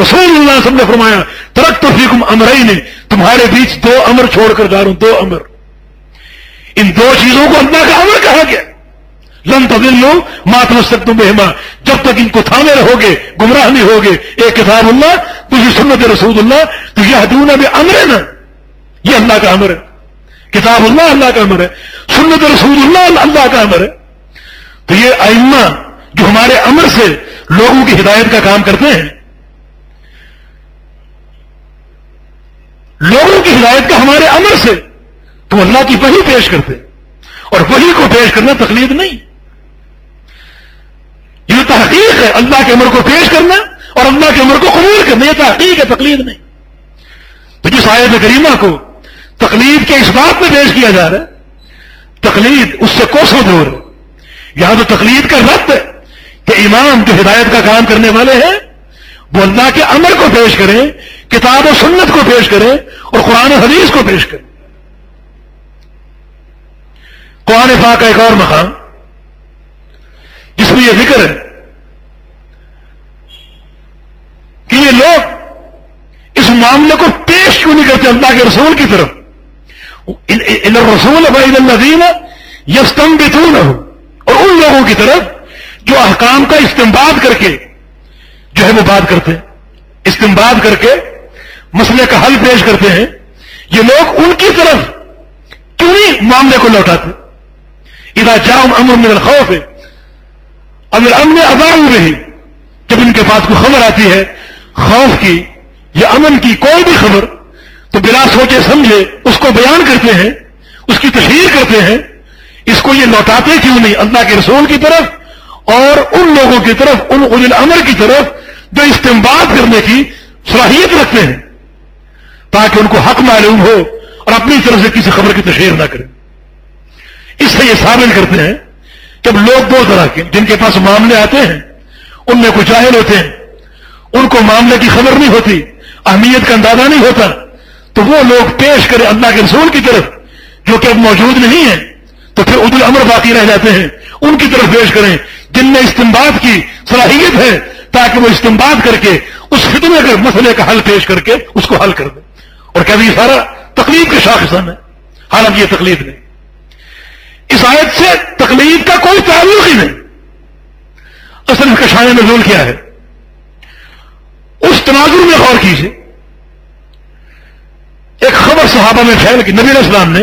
Speaker 1: رسول اللہ سب نے فرمایا ترک تو فیکم امر ہی نہیں تمہارے بیچ دو امر چھوڑ کر جا رہا ہوں، دو امر۔ ان دو چیزوں کو اللہ کا امر کہا گیا۔ لن تدل مات مستق تم بہما جب تک ان کو تھامے رہو گے گمراہ نہیں ہوگے ایک کتاب اللہ، تجھے سنت رسول اللہ تو یہ حدون اب امر ہے نا؟ یہ اللہ کا امر ہے۔ کتاب اللہ اللہ کا امر ہے، سنت رسول اللہ اللہ کا امر ہے۔ تو یہ ائمہ جو ہمارے امر سے لوگوں کی ہدایت کا کام کرتے ہیں، لوگوں کی ہدایت کا ہمارے امر سے تو اللہ کی وہی پیش کرتے۔ اور وہی کو پیش کرنا تقلید نہیں۔ تحقیق ہے اللہ کے امر کو پیش کرنا اور اللہ کے امر کو قبول کرنا، یہ تحقیق ہے تقلید نہیں تو جس آیت کریمہ کو تقلید کے اس بات میں پیش کیا جا رہا ہے، تقلید اس سے کوسوں دور یہاں تو تقلید کا رد ہے کہ امام جو ہدایت کا کام کرنے والے ہیں، وہ اللہ کے امر کو پیش کریں، کتاب و سنت کو پیش کریں اور قرآن و حدیث کو پیش کریں۔ قرآن پاک کا ایک اور مقام، جس میں یہ ذکر ہے کہ یہ لوگ اس معاملے کو پیش کیوں نہیں کرتے اللہ کے رسول کی طرف؟ رسول الدین یستم بتون اور ان لوگوں کی طرف جو احکام کا استعمال کر کے جو ہے وہ بات کرتے ہیں۔ استعمال کر کے مسئلے کا حل پیش کرتے ہیں۔ یہ لوگ ان کی طرف کیوں نہیں معاملے کو لوٹاتے؟ ادا جام امر من الخوف ہے اگر امن ابام رہی۔ جب ان کے پاس کوئی خبر آتی ہے خوف کی یا امن کی کوئی بھی خبر تو بلا سوچے سمجھے اس کو بیان کرتے ہیں، اس کی تشہیر کرتے ہیں۔ اس کو یہ لوٹاتے کیوں نہیں؟ اللہ کے رسول کی طرف اور ان لوگوں کی طرف، ان اجل امر کی طرف جو استعمال کرنے کی صلاحیت رکھتے ہیں۔ تاکہ ان کو حق معلوم ہو اور اپنی طرف سے کسی خبر کی تشہیر نہ کریں۔ اس سے یہ ثابت کرتے ہیں جب لوگ دو طرح کے جن کے پاس معاملے آتے ہیں، ان میں کچھ جاہل ہوتے ہیں ان کو معاملے کی خبر نہیں ہوتی، اہمیت کا اندازہ نہیں ہوتا۔ تو وہ لوگ پیش کریں اللہ کے رسول کی طرف، جو کہ اب موجود نہیں ہے تو پھر عدل امر باقی رہ جاتے ہیں۔ ان کی طرف پیش کریں۔ جن میں استعمال کی صلاحیت ہے، تاکہ وہ استعمال کر کے اس فتنے کے مسئلے کا حل پیش کر کے اس کو حل کر دیں۔ اور کہتے یہ سارا تکلیف کے شاخصن ہے حالانکہ یہ تکلیف نہیں۔ اس آیت سے تکلیف کا کوئی تعلق ہی نہیں۔ اصل کا شاہ نزول کیا ہے؟ اس تناظر میں غور کیجیے ایک خبر صحابہ میں پھیل کی نبی اسلام نے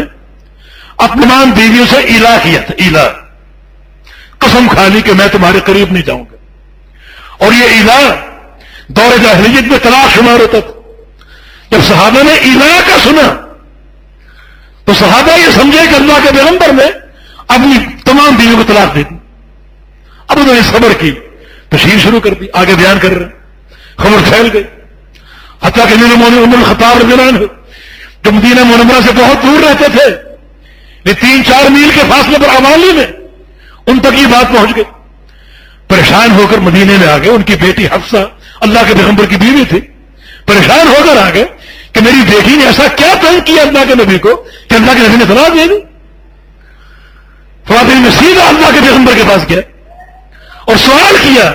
Speaker 1: اپمان بیویوں سے الا کیا تھا الا قسم کھا لی کہ میں تمہارے قریب نہیں جاؤں گا۔ اور یہ الا دور جاہلیت میں طلاق شمار ہوتا تھا۔ جب صحابہ نے الا کا سنا، تو صحابہ یہ سمجھے کہ اللہ کے پیغمبر نے اپنی تمام بیویوں کو طلاق دے دی۔ اب انہوں نے صبر کی، تشہیر شروع کر دی، آگے بیان کر رہے ہیں۔ خبر پھیل گئی۔ حتیٰ کہ میرے مونی عمر خطاب رضی اللہ عنہ جو مدینہ منورہ سے بہت دور رہتے تھے، یہ تین چار میل کے فاصلے پر عوالی میں ان تک یہ بات پہنچ گئی۔ پریشان ہو کر مدینے میں آ گئے، ان کی بیٹی حفصہ اللہ کے پیغمبر کی بیوی تھی۔ پریشان ہو کر آ گئے کہ میری بیٹی نے ایسا کیا تنگ کیا اللہ کے نبی کو کہ اللہ کے نبی نے سلاح دے دی۔ فواد نے سیدھا اللہ کے پیغمبر کے پاس گیا اور سوال کیا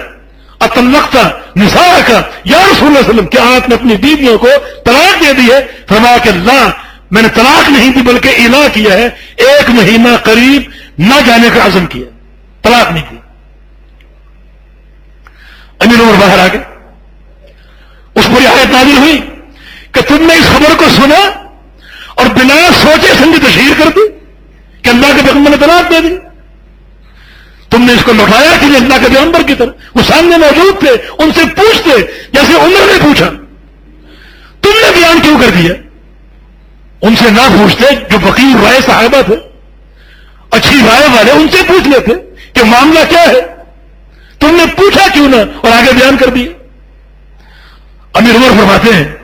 Speaker 1: اتلقتا نثار کا یا رسول اللہ علیہ وسلم، کیا آپ نے اپنی بیویوں کو طلاق دے دی ہے؟ فرمایا کہ اللہ میں نے طلاق نہیں دی بلکہ الا کیا ہے۔ ایک مہینہ قریب نہ جانے کا عزم کیا۔ طلاق نہیں کی امیر عمر باہر آ گئے۔ اس پر آیت نازل ہوئی کہ تم نے اس خبر کو سنا اور بنا سوچے سمجھے تشہیر کر دی کہ اللہ کے پیغمبر نے طلاق دے دی۔ تم نے اس کو لوٹایا کہ اللہ کے پیغمبر کی طرف وہ سامنے موجود تھے، ان سے پوچھتے، جیسے عمر نے پوچھا۔ تم نے بیان کیوں کر دیا؟ ان سے نہ پوچھتے جو وکیل رائے صاحبہ تھے۔ اچھی رائے والے ان سے پوچھ لیتے کہ معاملہ کیا ہے؟ تم نے پوچھا کیوں نہ؟ اور آگے بیان کر دیا۔ امیر عمر فرماتے ہیں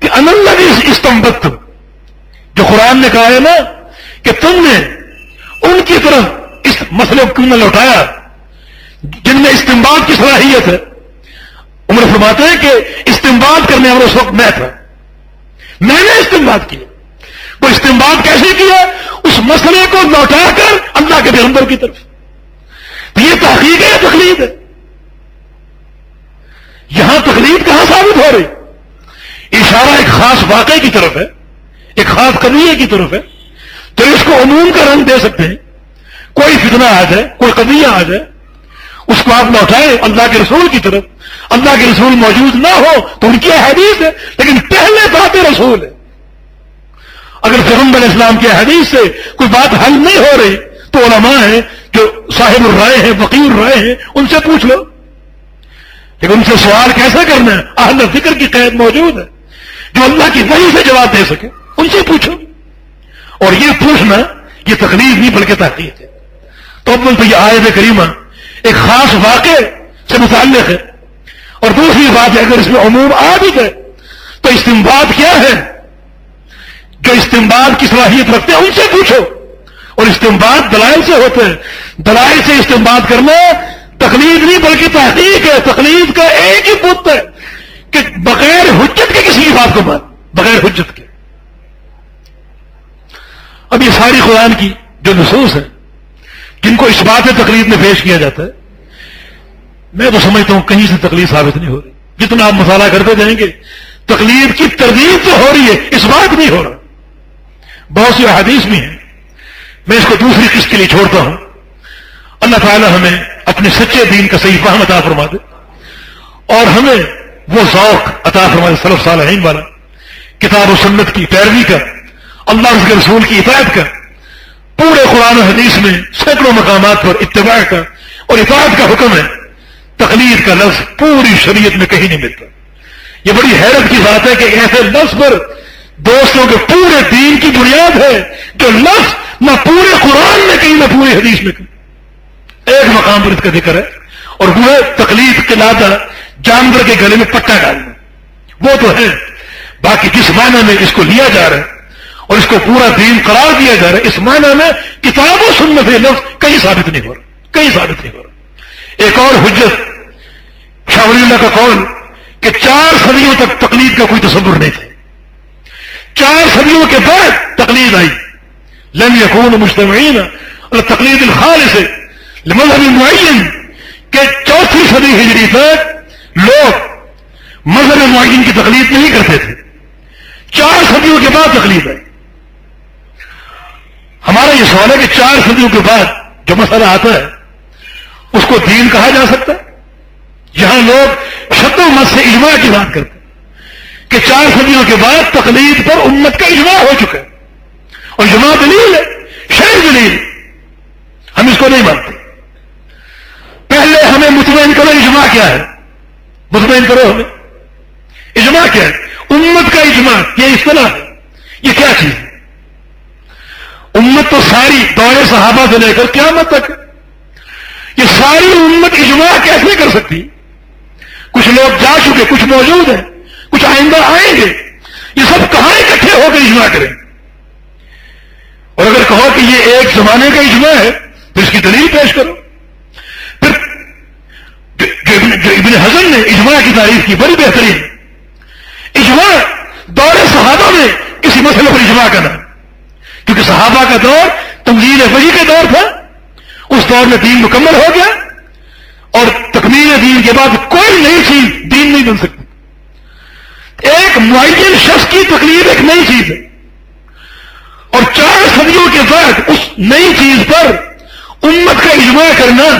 Speaker 1: کہ انلہ استمبت جو قرآن نے کہا ہے نا کہ تم نے ان کی طرف اس مسئلے کو کیوں نہ لوٹایا؟ جن میں استعمال کی صلاحیت ہے۔ عمر فرماتے ہیں کہ استعمال کرنے والا اس وقت میں تھا میں نے استعمال کیا وہ استعمال کیسے کیا اس مسئلے کو لوٹا کر اللہ کے پیغمبر کی طرف۔ یہ تحقیق ہے تکلیف ہے؟ یہاں تکلیف کہاں ثابت ہو رہی؟ اشارہ ایک خاص واقعے کی طرف ہے، ایک خاص قضیے کی طرف ہے۔ تو اس کو عموم کا رنگ دے سکتے ہیں۔ کوئی فتنہ آ جائے، کوئی قضیہ آ جائے، اس کو آپ لوٹائیں اللہ کے رسول کی طرف۔ اللہ کے رسول موجود نہ ہو تو ان کی حدیث ہے، لیکن پہلے بات رسول ہے۔ اگر پیغمبر اسلام کے حدیث سے کوئی بات حل نہیں ہو رہی، تو علماء ہیں جو صاحب الرائے ہیں وکیل رائے ہیں، ان سے پوچھ لو۔ لیکن ان سے سوال کیسے کرنا ہے؟ اہل فکر کی قید موجود ہے۔ جو اللہ کی وحی سے جواب دے سکے، ان سے پوچھو۔ اور یہ پوچھنا، یہ تکلیف نہیں بلکہ تحقیق ہے۔ تو اب تو یہ آئے کریمہ ایک خاص واقع سے متعلق ہے۔ اور دوسری بات ہے، اگر اس میں عموم آ بھی گئے، تو استمباد کیا ہے؟ جو استعمال کی صلاحیت رکھتے ہیں، ان سے پوچھو۔ اور استعمال دلائل سے ہوتے ہیں۔ دلائل سے استعمال کرنا تکلیف نہیں، بلکہ تحقیق ہے۔ تکلیف کا ایک ہی پت ہے کہ بغیر حجت کے کسی بات کو مان بغیر حجت کے۔ اب یہ ساری قرآن کی جو نصوص ہے جن کو اس بات تکلیف میں پیش کیا جاتا ہے، میں تو سمجھتا ہوں کہیں سے تکلیف ثابت نہیں ہو رہی۔ جتنا آپ مسالہ کرتے جائیں گے تکلیف کی تردید تو ہو رہی ہے، اس بات نہیں ہو رہا۔ بہت سی حدیث بھی ہیں۔ میں اس کو دوسری قسط کے لیے چھوڑتا ہوں۔ اللہ تعالی ہمیں اپنے سچے دین کا صحیح فہم عطا فرما دے۔ اور ہمیں وہ ذوق عطا فرما دے صرف صالحین والا۔ کتاب و سنت کی پیروی کا اللہ کے رسول کی اطاعت کا پورے قرآن و حدیث میں سینکڑوں مقامات پر اتباع کا اور اطاعت کا حکم ہے۔ تقلید کا لفظ پوری شریعت میں کہیں نہیں ملتا۔ یہ بڑی حیرت کی بات ہے کہ ایسے لفظ پر دوستوں کے پورے دین کی بنیاد ہے جو لفظ نہ پورے قرآن میں کہیں، نہ پوری حدیث میں کہیں۔ ایک مقام پر اس کا ذکر ہے اور وہ تکلیف کے لاتا جانور کے گلے میں پٹا ڈالنا۔ وہ تو ہے۔ باقی جس معنی میں اس کو لیا جا رہا ہے اور اس کو پورا دین قرار دیا جا رہا ہے۔ اس معنی میں کتاب و سنت لفظ کہیں ثابت نہیں ہو رہا۔ کہیں ثابت نہیں ہو رہا۔ ایک اور حجت شاہ ولی اللہ کا قول کہ چار صدیوں تک تقلید کا کوئی تصور نہیں تھا۔ چار صدیوں کے بعد تقلید آئی۔ لم يكون مجتمعین اور تقلید الخالص لمذہب معین کہ چوتھی صدی ہجری تک لوگ مذہب معین کی تقلید نہیں کرتے تھے۔ چار صدیوں کے بعد تقلید آئی۔ ہمارا یہ سوال ہے کہ چار صدیوں کے بعد جو مسئلہ آتا ہے، اس کو دین کہا جا سکتا ہے؟ جہاں لوگ شد و مت سے اجماع کی بات کرتے ہیں کہ چار صدیوں کے بعد تقلید پر امت کا اجماع ہو چکا ہے۔ اور جمع دلیل ہے شہر دلیل۔ ہم اس کو نہیں مانتے۔ پہلے ہمیں مطمئن کرو اجماع کیا ہے۔ مطمئن کرو ہمیں۔ اجماع کیا ہے؟ امت کا اجماع، یہ اصطلاح ہے۔ یہ کیا چیز ہے؟ امت تو ساری دور صحابہ سے لے کر قیامت تک یہ ساری امت اجماع کیسے کر سکتی؟ کچھ لوگ جا چکے، کچھ موجود ہیں، کچھ آئندہ آئیں گے۔ یہ سب کہاں اکٹھے ہو کے اجماع کریں؟ اور اگر کہو کہ یہ ایک زمانے کا اجماع ہے، تو اس کی دلیل پیش کرو۔ پھر جو ابن حضر نے اجماع کی تعریف کی، بڑی بہترین۔ اجماع دور صحابہ میں کسی مسئلے پر اجماع کرنا۔ کیونکہ صحابہ کا دور تنظیم وحی کا دور تھا، اس دور میں دین مکمل ہو گیا اور تکمیل دین کے بعد کوئی نئی چیز دین نہیں بن سکتی۔ ایک معین شخص کی تکلیف ایک نئی چیز ہے۔ اور چار صدیوں کے بعد اس نئی چیز پر امت کا اجماع کرنا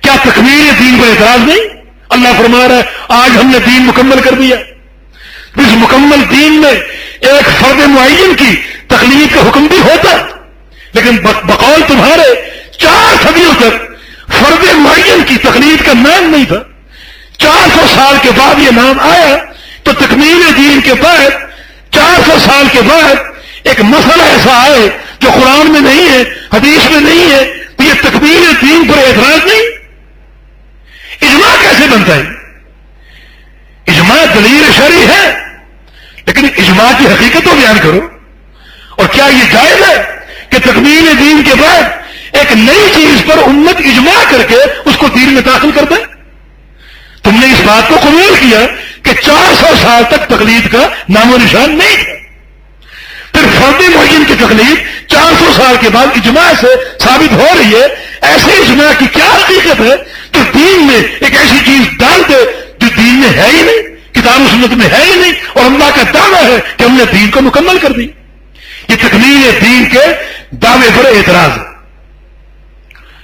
Speaker 1: کیا تکمیل دین پر اعتراض نہیں؟ اللہ فرما رہا ہے، آج ہم نے دین مکمل کر دیا۔ اس مکمل دین میں ایک فرد معین کی تکلیف کا حکم بھی ہوتا لیکن بقول تمہارے چار صدیوں تک فرد معین کی تکلیف کا نام نہیں تھا۔ چار سو سال کے بعد یہ نام آیا تو تکمیل دین کے بعد، چار سو سال کے بعد ایک مسئلہ ایسا آئے جو قرآن میں نہیں ہے، حدیث میں نہیں ہے، تو یہ تکمیل دین پر اعتراض نہیں۔ اجماع کیسے بنتا ہے؟ اجماع دلیل شرعی ہے، لیکن اجماع کی حقیقت تو بیان کرو۔ اور کیا یہ جائز ہے کہ تکمیل دین کے بعد ایک نئی چیز پر امت اجماع کر کے اس کو دین میں داخل کر دیں تم نے اس بات کو قبول کیا کہ چار سو سال تک تقلید کا نام و نشان نہیں تھا۔ پھر فرد معین کی تکلیف چار سو سال کے بعد اجماع سے ثابت ہو رہی ہے۔ ایسے اجماع کی کیا حقیقت ہے کہ دین میں ایک ایسی چیز ڈال دے جو دین میں ہے ہی نہیں، کتاب و سنت میں ہے ہی نہیں، اور اللہ کا دعویٰ ہے کہ ہم نے دین کو مکمل کر دی۔ یہ تکمیل دین کے دعوے پر اعتراض ہے۔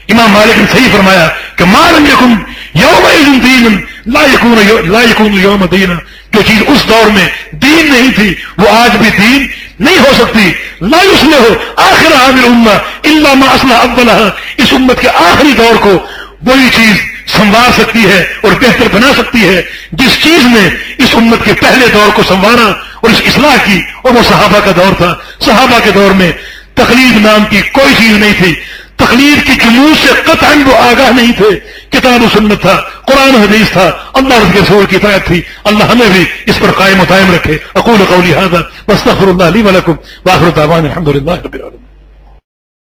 Speaker 1: امام مالک نے صحیح فرمایا کہ مالم یکم یوم دین لا یقون لا یقون یوم دین۔ جو چیز اس دور میں دین نہیں تھی، وہ آج بھی دین نہیں ہو سکتی۔ لا اس میں ہو آخر عامر اما اللہ ما اسلح ابلا اس امت کے آخری دور کو وہی چیز سنوار سکتی ہے اور بہتر بنا سکتی ہے، جس چیز نے اس امت کے پہلے دور کو سنوارا اور اس اصلاح کی، اور وہ صحابہ کا دور تھا۔ صحابہ کے دور میں تقلید نام کی کوئی چیز نہیں تھی۔ تقلید کی جموع سے قطعا وہ آگاہ نہیں تھے۔ کتاب و سنت تھا، قرآن حدیث تھا، اللہ کے سور کی طاعت تھی۔ اللہ ہمیں بھی اس پر قائم و قائم رکھے۔ اقول قولی هذا، واستغفر الله لي ولكم واخر الحمد لله رب العالمين۔